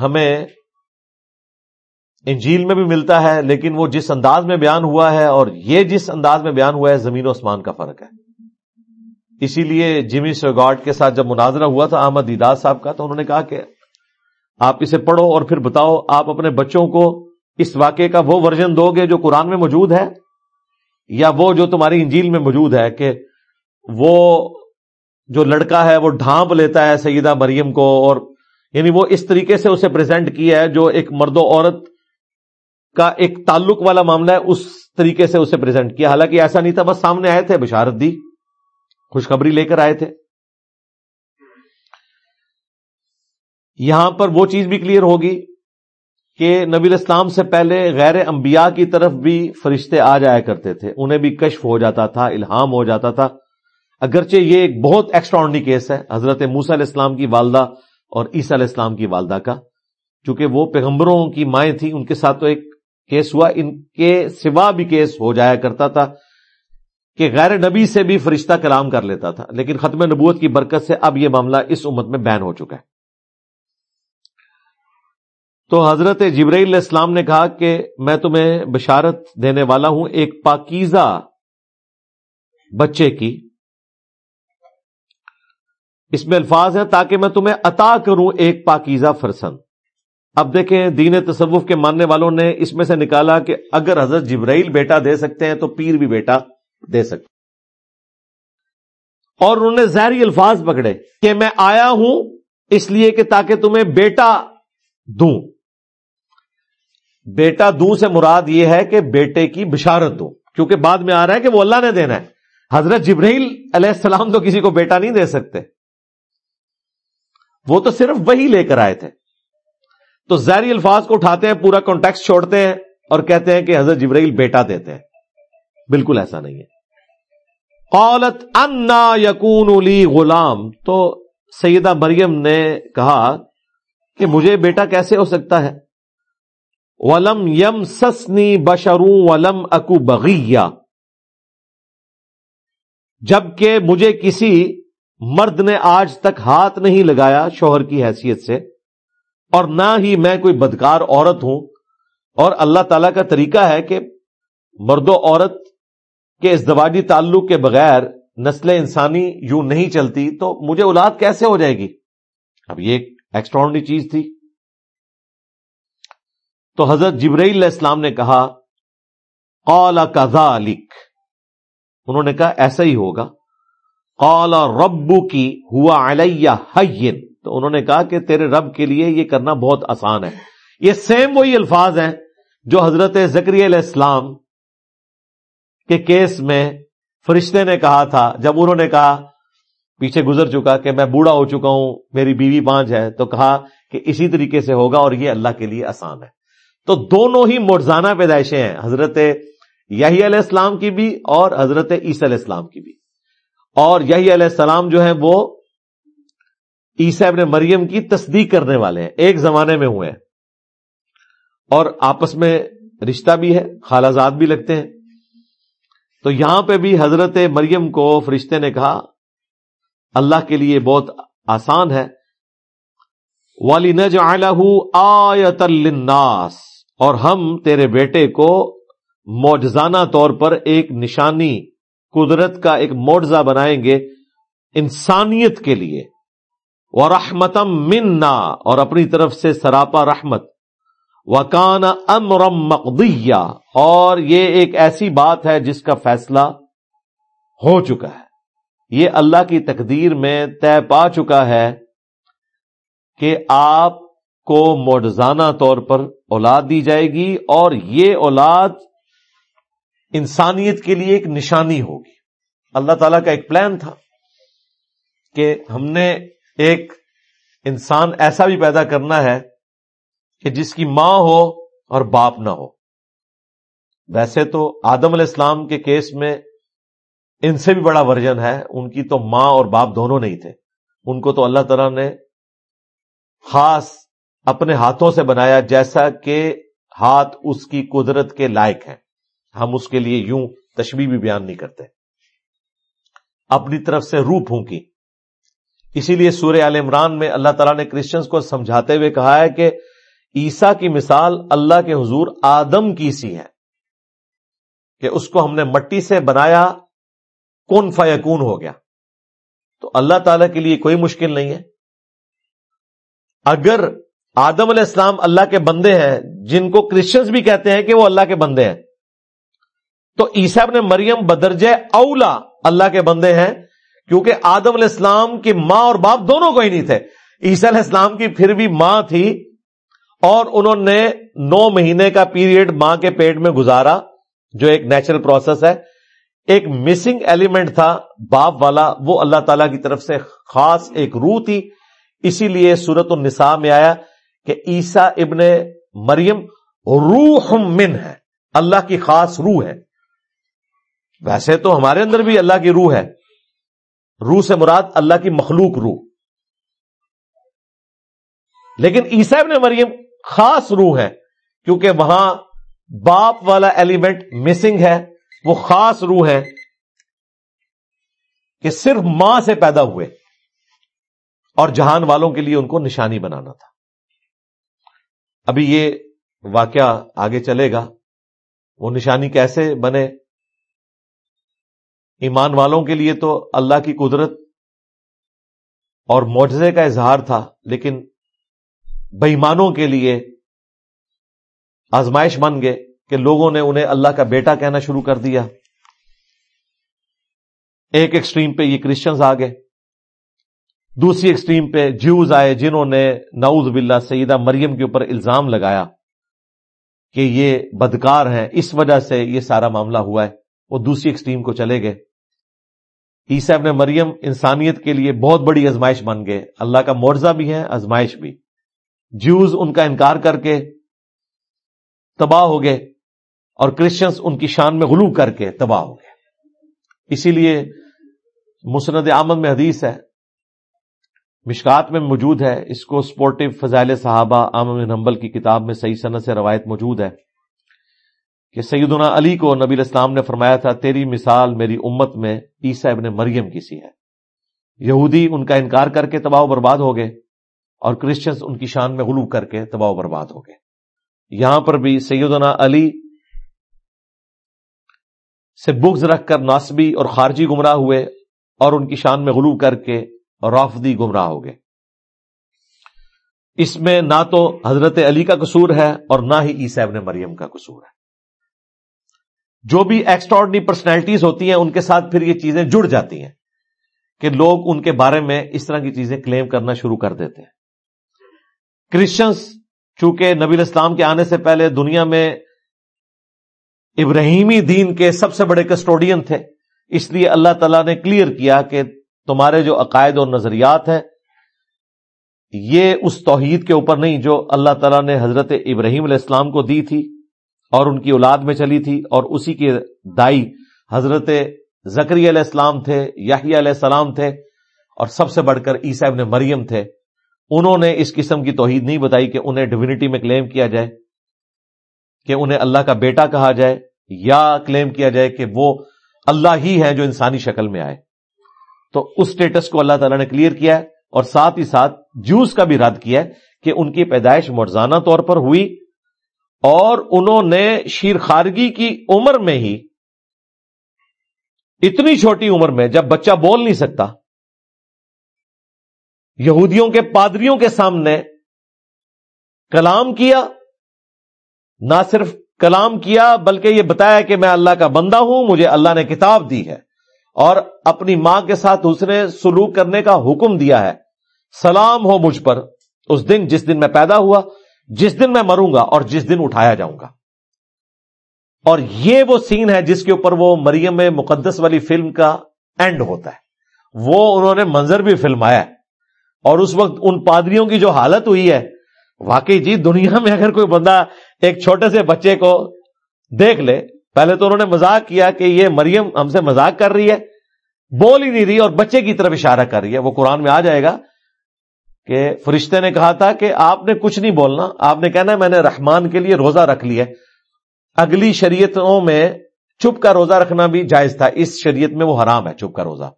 ہمیں انجیل میں بھی ملتا ہے، لیکن وہ جس انداز میں بیان ہوا ہے اور یہ جس انداز میں بیان ہوا ہے، زمین و آسمان کا فرق ہے۔ اسی لیے جمی سوگاٹ کے ساتھ جب مناظرہ ہوا تھا احمد دیداز صاحب کا، تو انہوں نے کہا کہ آپ اسے پڑھو اور پھر بتاؤ، آپ اپنے بچوں کو اس واقعے کا وہ ورژن دو گے جو قرآن میں موجود ہے؟ یا وہ جو تمہاری انجیل میں موجود ہے کہ وہ جو لڑکا ہے وہ ڈھانپ لیتا ہے سیدہ مریم کو اور یعنی وہ اس طریقے سے اسے پریزنٹ کیا ہے جو ایک مرد و عورت کا ایک تعلق والا معاملہ ہے، اس طریقے سے اسے پریزنٹ کیا۔ حالانکہ ایسا نہیں تھا، بس سامنے آئے تھے بشارت دی، خوشخبری لے کر آئے تھے۔ یہاں پر وہ چیز بھی کلیئر ہوگی کہ نبی الاسلام سے پہلے غیر انبیاء کی طرف بھی فرشتے آ جایا کرتے تھے، انہیں بھی کشف ہو جاتا تھا، الہام ہو جاتا تھا۔ اگرچہ یہ ایک بہت ایکسٹرانڈی کیس ہے، حضرت موسا علیہ السلام کی والدہ اور عیسیٰ علیہ السلام کی والدہ کا۔ چونکہ وہ پیغمبروں کی مائیں تھیں، ان کے ساتھ تو ایک کیس ہوا، ان کے سوا بھی کیس ہو جایا کرتا تھا کہ غیر نبی سے بھی فرشتہ کلام کر لیتا تھا۔ لیکن ختم نبوت کی برکت سے اب یہ معاملہ اس امت میں بین ہو چکا ہے۔ تو حضرت علیہ السلام نے کہا کہ میں تمہیں بشارت دینے والا ہوں ایک پاکیزہ بچے کی۔ اس میں الفاظ ہیں تاکہ میں تمہیں عطا کروں ایک پاکیزہ فرسن۔ اب دیکھیں دین تصوف کے ماننے والوں نے اس میں سے نکالا کہ اگر حضرت جبرائیل بیٹا دے سکتے ہیں تو پیر بھی بیٹا دے سکتے اور انہوں نے زہری الفاظ پکڑے کہ میں آیا ہوں اس لیے کہ تاکہ تمہیں بیٹا دوں۔ بیٹا دوں سے مراد یہ ہے کہ بیٹے کی بشارت دوں۔ کیونکہ بعد میں آ رہا ہے کہ وہ اللہ نے دینا ہے۔ حضرت جبرائیل علیہ السلام تو کسی کو بیٹا نہیں دے سکتے۔ وہ تو صرف وہی لے کر آئے تھے۔ تو زہری الفاظ کو اٹھاتے ہیں، پورا کانٹیکس چھوڑتے ہیں اور کہتے ہیں کہ حضرت جبرائیل بیٹا دیتے ہیں۔ بالکل ایسا نہیں ہے۔ قالت انا یقون علی غلام۔ تو سیدہ مریم نے کہا کہ مجھے بیٹا کیسے ہو سکتا ہے؟ ولم یم سسنی بشروں ولم اکو بغیا جبکہ مجھے کسی مرد نے آج تک ہاتھ نہیں لگایا شوہر کی حیثیت سے، اور نہ ہی میں کوئی بدکار عورت ہوں۔ اور اللہ تعالی کا طریقہ ہے کہ مرد و عورت کے ازدواجی تعلق کے بغیر نسل انسانی یوں نہیں چلتی، تو مجھے اولاد کیسے ہو جائے گی؟ اب یہ ایک ایکسٹرانڈی چیز تھی۔ تو حضرت جبرائیل علیہ السلام نے کہا، قال کزا انہوں نے کہا، ایسا ہی ہوگا۔ قال ربو کی ہوا علیہ تو انہوں نے کہا کہ تیرے رب کے لیے یہ کرنا بہت آسان ہے۔ یہ سیم وہی الفاظ ہیں جو حضرت زکری علیہ السلام کے کیس میں فرشتے نے کہا تھا۔ جب انہوں نے کہا، پیچھے گزر چکا کہ میں بوڑھا ہو چکا ہوں، میری بیوی پانچ ہے، تو کہا کہ اسی طریقے سے ہوگا اور یہ اللہ کے لیے آسان ہے۔ تو دونوں ہی مرزانہ پیدائشیں ہیں، حضرت یہی علیہ السلام کی بھی اور حضرت عیسی علیہ السلام کی بھی۔ اور یہی علیہ السلام جو ہے وہ عیسی ابن مریم کی تصدیق کرنے والے ہیں، ایک زمانے میں ہوئے ہیں۔ اور آپس میں رشتہ بھی ہے، خالہ زاد بھی لگتے ہیں۔ تو یہاں پہ بھی حضرت مریم کو فرشتے نے کہا، اللہ کے لیے بہت آسان ہے۔ والی نج آیت الناس اور ہم تیرے بیٹے کو موجزانہ طور پر ایک نشانی قدرت کا ایک معجزہ بنائیں گے انسانیت کے لیے۔ و رحمتم منا، اور اپنی طرف سے سراپا رحمت۔ وکان امرم مقدیہ اور یہ ایک ایسی بات ہے جس کا فیصلہ ہو چکا ہے۔ یہ اللہ کی تقدیر میں طے پا چکا ہے کہ آپ کو موڈزانہ طور پر اولاد دی جائے گی اور یہ اولاد انسانیت کے لیے ایک نشانی ہوگی۔ اللہ تعالی کا ایک پلان تھا کہ ہم نے ایک انسان ایسا بھی پیدا کرنا ہے کہ جس کی ماں ہو اور باپ نہ ہو۔ ویسے تو آدم علیہ السلام کے کیس میں ان سے بھی بڑا ورژن ہے، ان کی تو ماں اور باپ دونوں نہیں تھے۔ ان کو تو اللہ تعالیٰ نے خاص اپنے ہاتھوں سے بنایا جیسا کہ ہاتھ اس کی قدرت کے لائق ہیں۔ ہم اس کے لیے یوں تشبیح بھی بیان نہیں کرتے۔ اپنی طرف سے روح پھونکی۔ اسی لیے سورہ عال عمران میں اللہ تعالیٰ نے کرسچنس کو سمجھاتے ہوئے کہا ہے کہ عیسا کی مثال اللہ کے حضور آدم کی سی ہے کہ اس کو ہم نے مٹی سے بنایا کون فیکون ہو گیا۔ تو اللہ تعالی کے لیے کوئی مشکل نہیں ہے۔ اگر آدم علیہ السلام اللہ کے بندے ہیں، جن کو کرسچنس بھی کہتے ہیں کہ وہ اللہ کے بندے ہیں۔ تو عیسیٰ نے مریم بدرج اولا اللہ کے بندے ہیں، کیونکہ آدم علیہ السلام کی ماں اور باپ دونوں کو ہی نہیں تھے۔ عیسیٰ علیہ السلام کی پھر بھی ماں تھی اور انہوں نے نو مہینے کا پیریڈ ماں کے پیٹ میں گزارا، جو ایک نیچرل پروسیس ہے۔ ایک مسنگ ایلیمنٹ تھا باپ والا، وہ اللہ تعالی کی طرف سے خاص ایک روح تھی۔ اسی لیے سورت النساء میں آیا کہ عیسا ابن مریم روح من ہے، اللہ کی خاص روح ہے۔ ویسے تو ہمارے اندر بھی اللہ کی روح ہے۔ روح سے مراد اللہ کی مخلوق روح۔ لیکن عیسا ابن مریم خاص روح ہے، کیونکہ وہاں باپ والا ایلیمنٹ مسنگ ہے، وہ خاص روح ہے کہ صرف ماں سے پیدا ہوئے اور جہان والوں کے لیے ان کو نشانی بنانا تھا۔ ابھی یہ واقعہ آگے چلے گا۔ وہ نشانی کیسے بنے؟ ایمان والوں کے لیے تو اللہ کی قدرت اور معجزے کا اظہار تھا، لیکن بےمانوں کے لیے آزمائش بن گئے کہ لوگوں نے انہیں اللہ کا بیٹا کہنا شروع کر دیا۔ ایک ایکسٹریم پہ یہ کرسچنز آ گئے۔ دوسری ایکسٹریم پہ جیوز آئے جنہوں نے نعوذ باللہ سیدہ مریم کے اوپر الزام لگایا کہ یہ بدکار ہیں، اس وجہ سے یہ سارا معاملہ ہوا ہے، وہ دوسری ایکسٹریم کو چلے گئے۔ عیسیب نے مریم انسانیت کے لیے بہت بڑی ازمائش بن گئے۔ اللہ کا معرضہ بھی ہے ازمائش بھی۔ جوز ان کا انکار کر کے تباہ ہو گئے اور کرسچنس ان کی شان میں غلو کر کے تباہ ہو گئے۔ اسی لیے مسند آمد میں حدیث ہے مشکات میں موجود ہے۔ اس کو سپورٹو فضائل صحابہ آمد نمبل کی کتاب میں صحیح صنعت سے روایت موجود ہے کہ سیدنا علی کو نبی الاسلام نے فرمایا تھا، تیری مثال میری امت میں عیسیٰ ابن مریم کی سی ہے۔ یہودی ان کا انکار کر کے تباہ و برباد ہو گئے اور کرسچنس ان کی شان میں غلو کر کے تباہ و برباد ہو گئے۔ یہاں پر بھی سیدنا علی سے بغض رکھ کر ناسبی اور خارجی گمراہ ہوئے اور ان کی شان میں غلو کر کے رافدی گمراہ ہو گئے۔ اس میں نہ تو حضرت علی کا قصور ہے اور نہ ہی عیسیب نے مریم کا قصور ہے۔ جو بھی ایکسٹرڈنی پرسنالٹیز ہوتی ہیں، ان کے ساتھ پھر یہ چیزیں جڑ جاتی ہیں کہ لوگ ان کے بارے میں اس طرح کی چیزیں کلیم کرنا شروع کر دیتے ہیں۔ کرسچنس چونکہ نبی اسلام کے آنے سے پہلے دنیا میں ابراہیمی دین کے سب سے بڑے کسٹوڈین تھے، اس لیے اللہ تعالیٰ نے کلیئر کیا کہ تمہارے جو عقائد اور نظریات ہیں، یہ اس توحید کے اوپر نہیں جو اللہ تعالیٰ نے حضرت ابراہیم علیہ السلام کو دی تھی اور ان کی اولاد میں چلی تھی اور اسی کے دائی حضرت زکری علیہ السلام تھے یاہی علیہ السلام تھے اور سب سے بڑھ کر عیسیب نے مریم تھے۔ انہوں نے اس قسم کی توحید نہیں بتائی کہ انہیں ڈیوینٹی میں کلیم کیا جائے، کہ انہیں اللہ کا بیٹا کہا جائے یا کلیم کیا جائے کہ وہ اللہ ہی ہے جو انسانی شکل میں آئے۔ تو اس اسٹیٹس کو اللہ تعالیٰ نے کلیئر کیا ہے اور ساتھ ہی ساتھ جوس کا بھی رد کیا ہے کہ ان کی پیدائش مرزانہ طور پر ہوئی اور انہوں نے شیر خارگی کی عمر میں ہی اتنی چھوٹی عمر میں جب بچہ بول نہیں سکتا، یہودیوں کے پادریوں کے سامنے کلام کیا، نہ صرف کلام کیا بلکہ یہ بتایا کہ میں اللہ کا بندہ ہوں، مجھے اللہ نے کتاب دی ہے۔ اور اپنی ماں کے ساتھ اس نے سلوک کرنے کا حکم دیا ہے۔ سلام ہو مجھ پر۔ اس دن جس دن میں پیدا ہوا، جس دن میں مروں گا اور جس دن اٹھایا جاؤں گا۔ اور یہ وہ سین ہے جس کے اوپر وہ مریم مقدس والی فلم کا اینڈ ہوتا ہے۔ وہ انہوں نے منظر بھی فلمایا ہے۔ اور اس وقت ان پادریوں کی جو حالت ہوئی ہے، واقعی جی دنیا میں اگر کوئی بندہ ایک چھوٹے سے بچے کو دیکھ لے پہلے تو انہوں نے مزاق کیا کہ یہ مریم ہم سے مزاق کر رہی ہے، بول ہی نہیں رہی اور بچے کی طرف اشارہ کر رہی ہے۔ وہ قرآن میں آ جائے گا کہ فرشتے نے کہا تھا کہ آپ نے کچھ نہیں بولنا، آپ نے کہنا میں نے رحمان کے لیے روزہ رکھ لیا اگلی شریعتوں میں چپ کا روزہ رکھنا بھی جائز تھا، اس شریعت میں وہ حرام ہے، چپ کا روزہ۔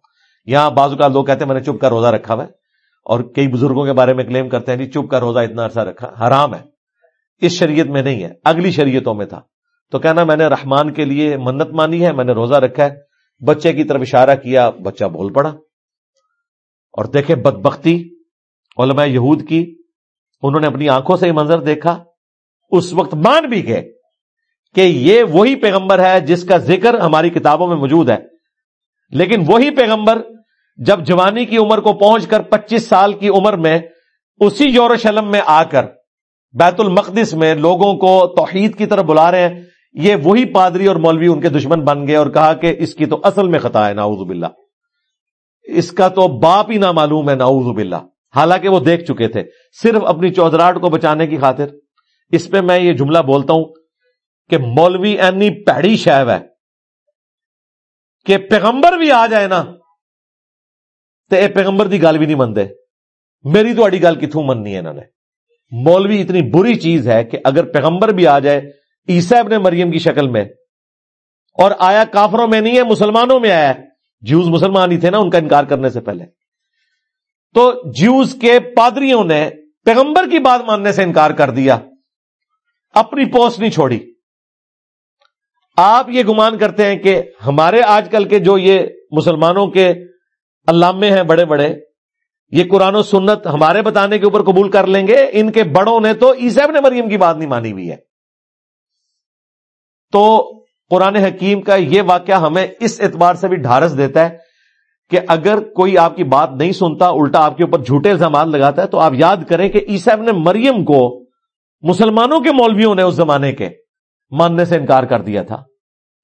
یہاں بازو کا لوگ کہتے ہیں میں نے چپ کا روزہ رکھا ہوا ہے اور کئی بزرگوں کے بارے میں کلیم کرتے ہیں جی چپ کا روزہ اتنا عرصہ رکھا، حرام ہے۔ اس شریعت میں نہیں ہے، اگلی شریعتوں میں تھا۔ تو کہنا میں نے رحمان کے لیے منت مانی ہے، میں نے روزہ رکھا ہے۔ بچے کی طرف اشارہ کیا، بچہ بول پڑا۔ اور دیکھے بدبختی، علماء یہود کی، انہوں نے اپنی آنکھوں سے یہ منظر دیکھا۔ اس وقت مان بھی گئے کہ یہ وہی پیغمبر ہے جس کا ذکر ہماری کتابوں میں موجود ہے۔ لیکن وہی پیغمبر جب جوانی کی عمر کو پہنچ کر پچیس سال کی عمر میں اسی یورشلم میں آ کر بیت المقدس میں لوگوں کو توحید کی طرف بلا رہے ہیں یہ وہی پادری اور مولوی ان کے دشمن بن گئے اور کہا کہ اس کی تو اصل میں خطا ہے ناؤز باللہ۔ اس کا تو باپ ہی نہ معلوم ہے ناؤز باللہ۔ حالانکہ وہ دیکھ چکے تھے، صرف اپنی چودراہٹ کو بچانے کی خاطر۔ اس پہ میں یہ جملہ بولتا ہوں کہ مولوی اینی پیڑی شیب ہے۔ کہ پیغمبر بھی آ جائے نا تو اے پیغمبر دی گل بھی نہیں منتے میری تو اڑی گل کتوں مننی ہے انہوں نے؟ مولوی اتنی بری چیز ہے کہ اگر پیغمبر بھی آ جائے عیسا ابن مریم کی شکل میں۔ اور آیا کافروں میں نہیں ہے، مسلمانوں میں آیا جیوز مسلمان ہی تھے نا، ان کا انکار کرنے سے پہلے۔ تو جیوز کے پادریوں نے پیغمبر کی بات ماننے سے انکار کر دیا۔ اپنی پوسٹ نہیں چھوڑی۔ آپ یہ گمان کرتے ہیں کہ ہمارے آج کل کے جو یہ مسلمانوں کے علامے ہیں بڑے بڑے، یہ قرآن و سنت ہمارے بتانے کے اوپر قبول کر لیں گے۔ ان کے بڑوں نے تو عیسیب نے مریم کی بات نہیں مانی ہوئی ہے۔ تو قرآن حکیم کا یہ واقعہ ہمیں اس اعتبار سے بھی ڈھارس دیتا ہے کہ اگر کوئی آپ کی بات نہیں سنتا، الٹا آپ کے اوپر جھوٹے الزامات لگاتا ہے، تو آپ یاد کریں کہ عیسیب نے مریم کو مسلمانوں کے مولویوں نے اس زمانے کے ماننے سے انکار کر دیا تھا۔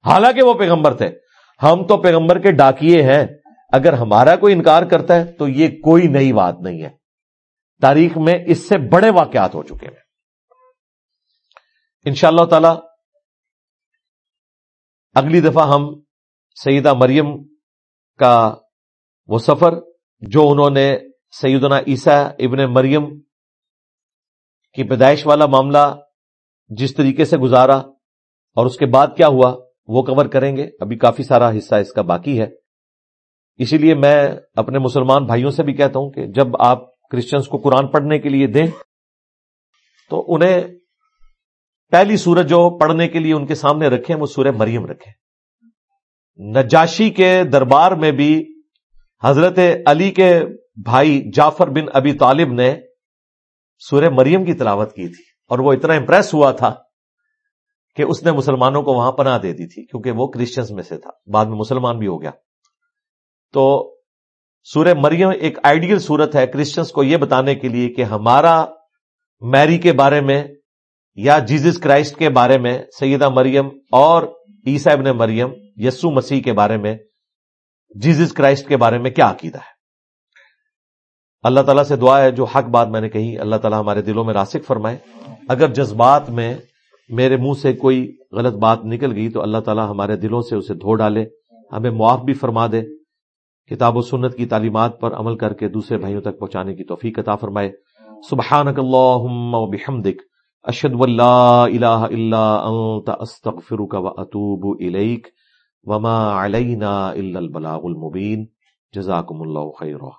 حالانکہ وہ پیغمبر تھے۔ ہم تو پیغمبر کے ڈاکیے ہیں۔ اگر ہمارا کوئی انکار کرتا ہے تو یہ کوئی نئی بات نہیں ہے۔ تاریخ میں اس سے بڑے واقعات ہو چکے ہیں۔ ان شاء اللہ تعالی اگلی دفعہ ہم سیدہ مریم کا وہ سفر جو انہوں نے سیدنا عیسیٰ ابن مریم کی پیدائش والا معاملہ جس طریقے سے گزارا اور اس کے بعد کیا ہوا وہ کور کریں گے۔ ابھی کافی سارا حصہ اس کا باقی ہے۔ اسی لیے میں اپنے مسلمان بھائیوں سے بھی کہتا ہوں کہ جب آپ کرسچنس کو قرآن پڑھنے کے لیے دیں تو انہیں پہلی سورج جو پڑھنے کے لیے ان کے سامنے رکھیں، وہ سورہ مریم رکھیں۔ نجاشی کے دربار میں بھی حضرت علی کے بھائی جعفر بن ابی طالب نے سورہ مریم کی تلاوت کی تھی، اور وہ اتنا امپریس ہوا تھا کہ اس نے مسلمانوں کو وہاں پناہ دے دی تھی، کیونکہ وہ کرسچنس میں سے تھا۔ بعد میں مسلمان بھی ہو گیا۔ تو سورہ مریم ایک آئیڈیل صورت ہے کرسچنس کو یہ بتانے کے لیے کہ ہمارا میری کے بارے میں یا جیزس کرائسٹ کے بارے میں، سیدہ مریم اور عیسیٰ ابن مریم یسو مسیح کے بارے میں، جیزس کرائسٹ کے بارے میں کیا عقیدہ ہے؟ اللہ تعالیٰ سے دعا ہے، جو حق بات میں نے کہی، اللہ تعالیٰ ہمارے دلوں میں راسک فرمائے۔ اگر جذبات میں میرے منہ سے کوئی غلط بات نکل گئی، تو اللہ تعالیٰ ہمارے دلوں سے اسے دھو ڈالے، ہمیں معاف بھی فرما دے۔ کتاب و سنت کی تعلیمات پر عمل کر کے دوسرے بھائیوں تک پہنچانے کی توفیق عطا فرمائے۔ سبحانک اللہم و بحمدک۔ اشد واللہ الہ الا انت استغفرک و اتوب الیک وما علینا الا البلاغ المبین. جزاکم اللہ خیرہ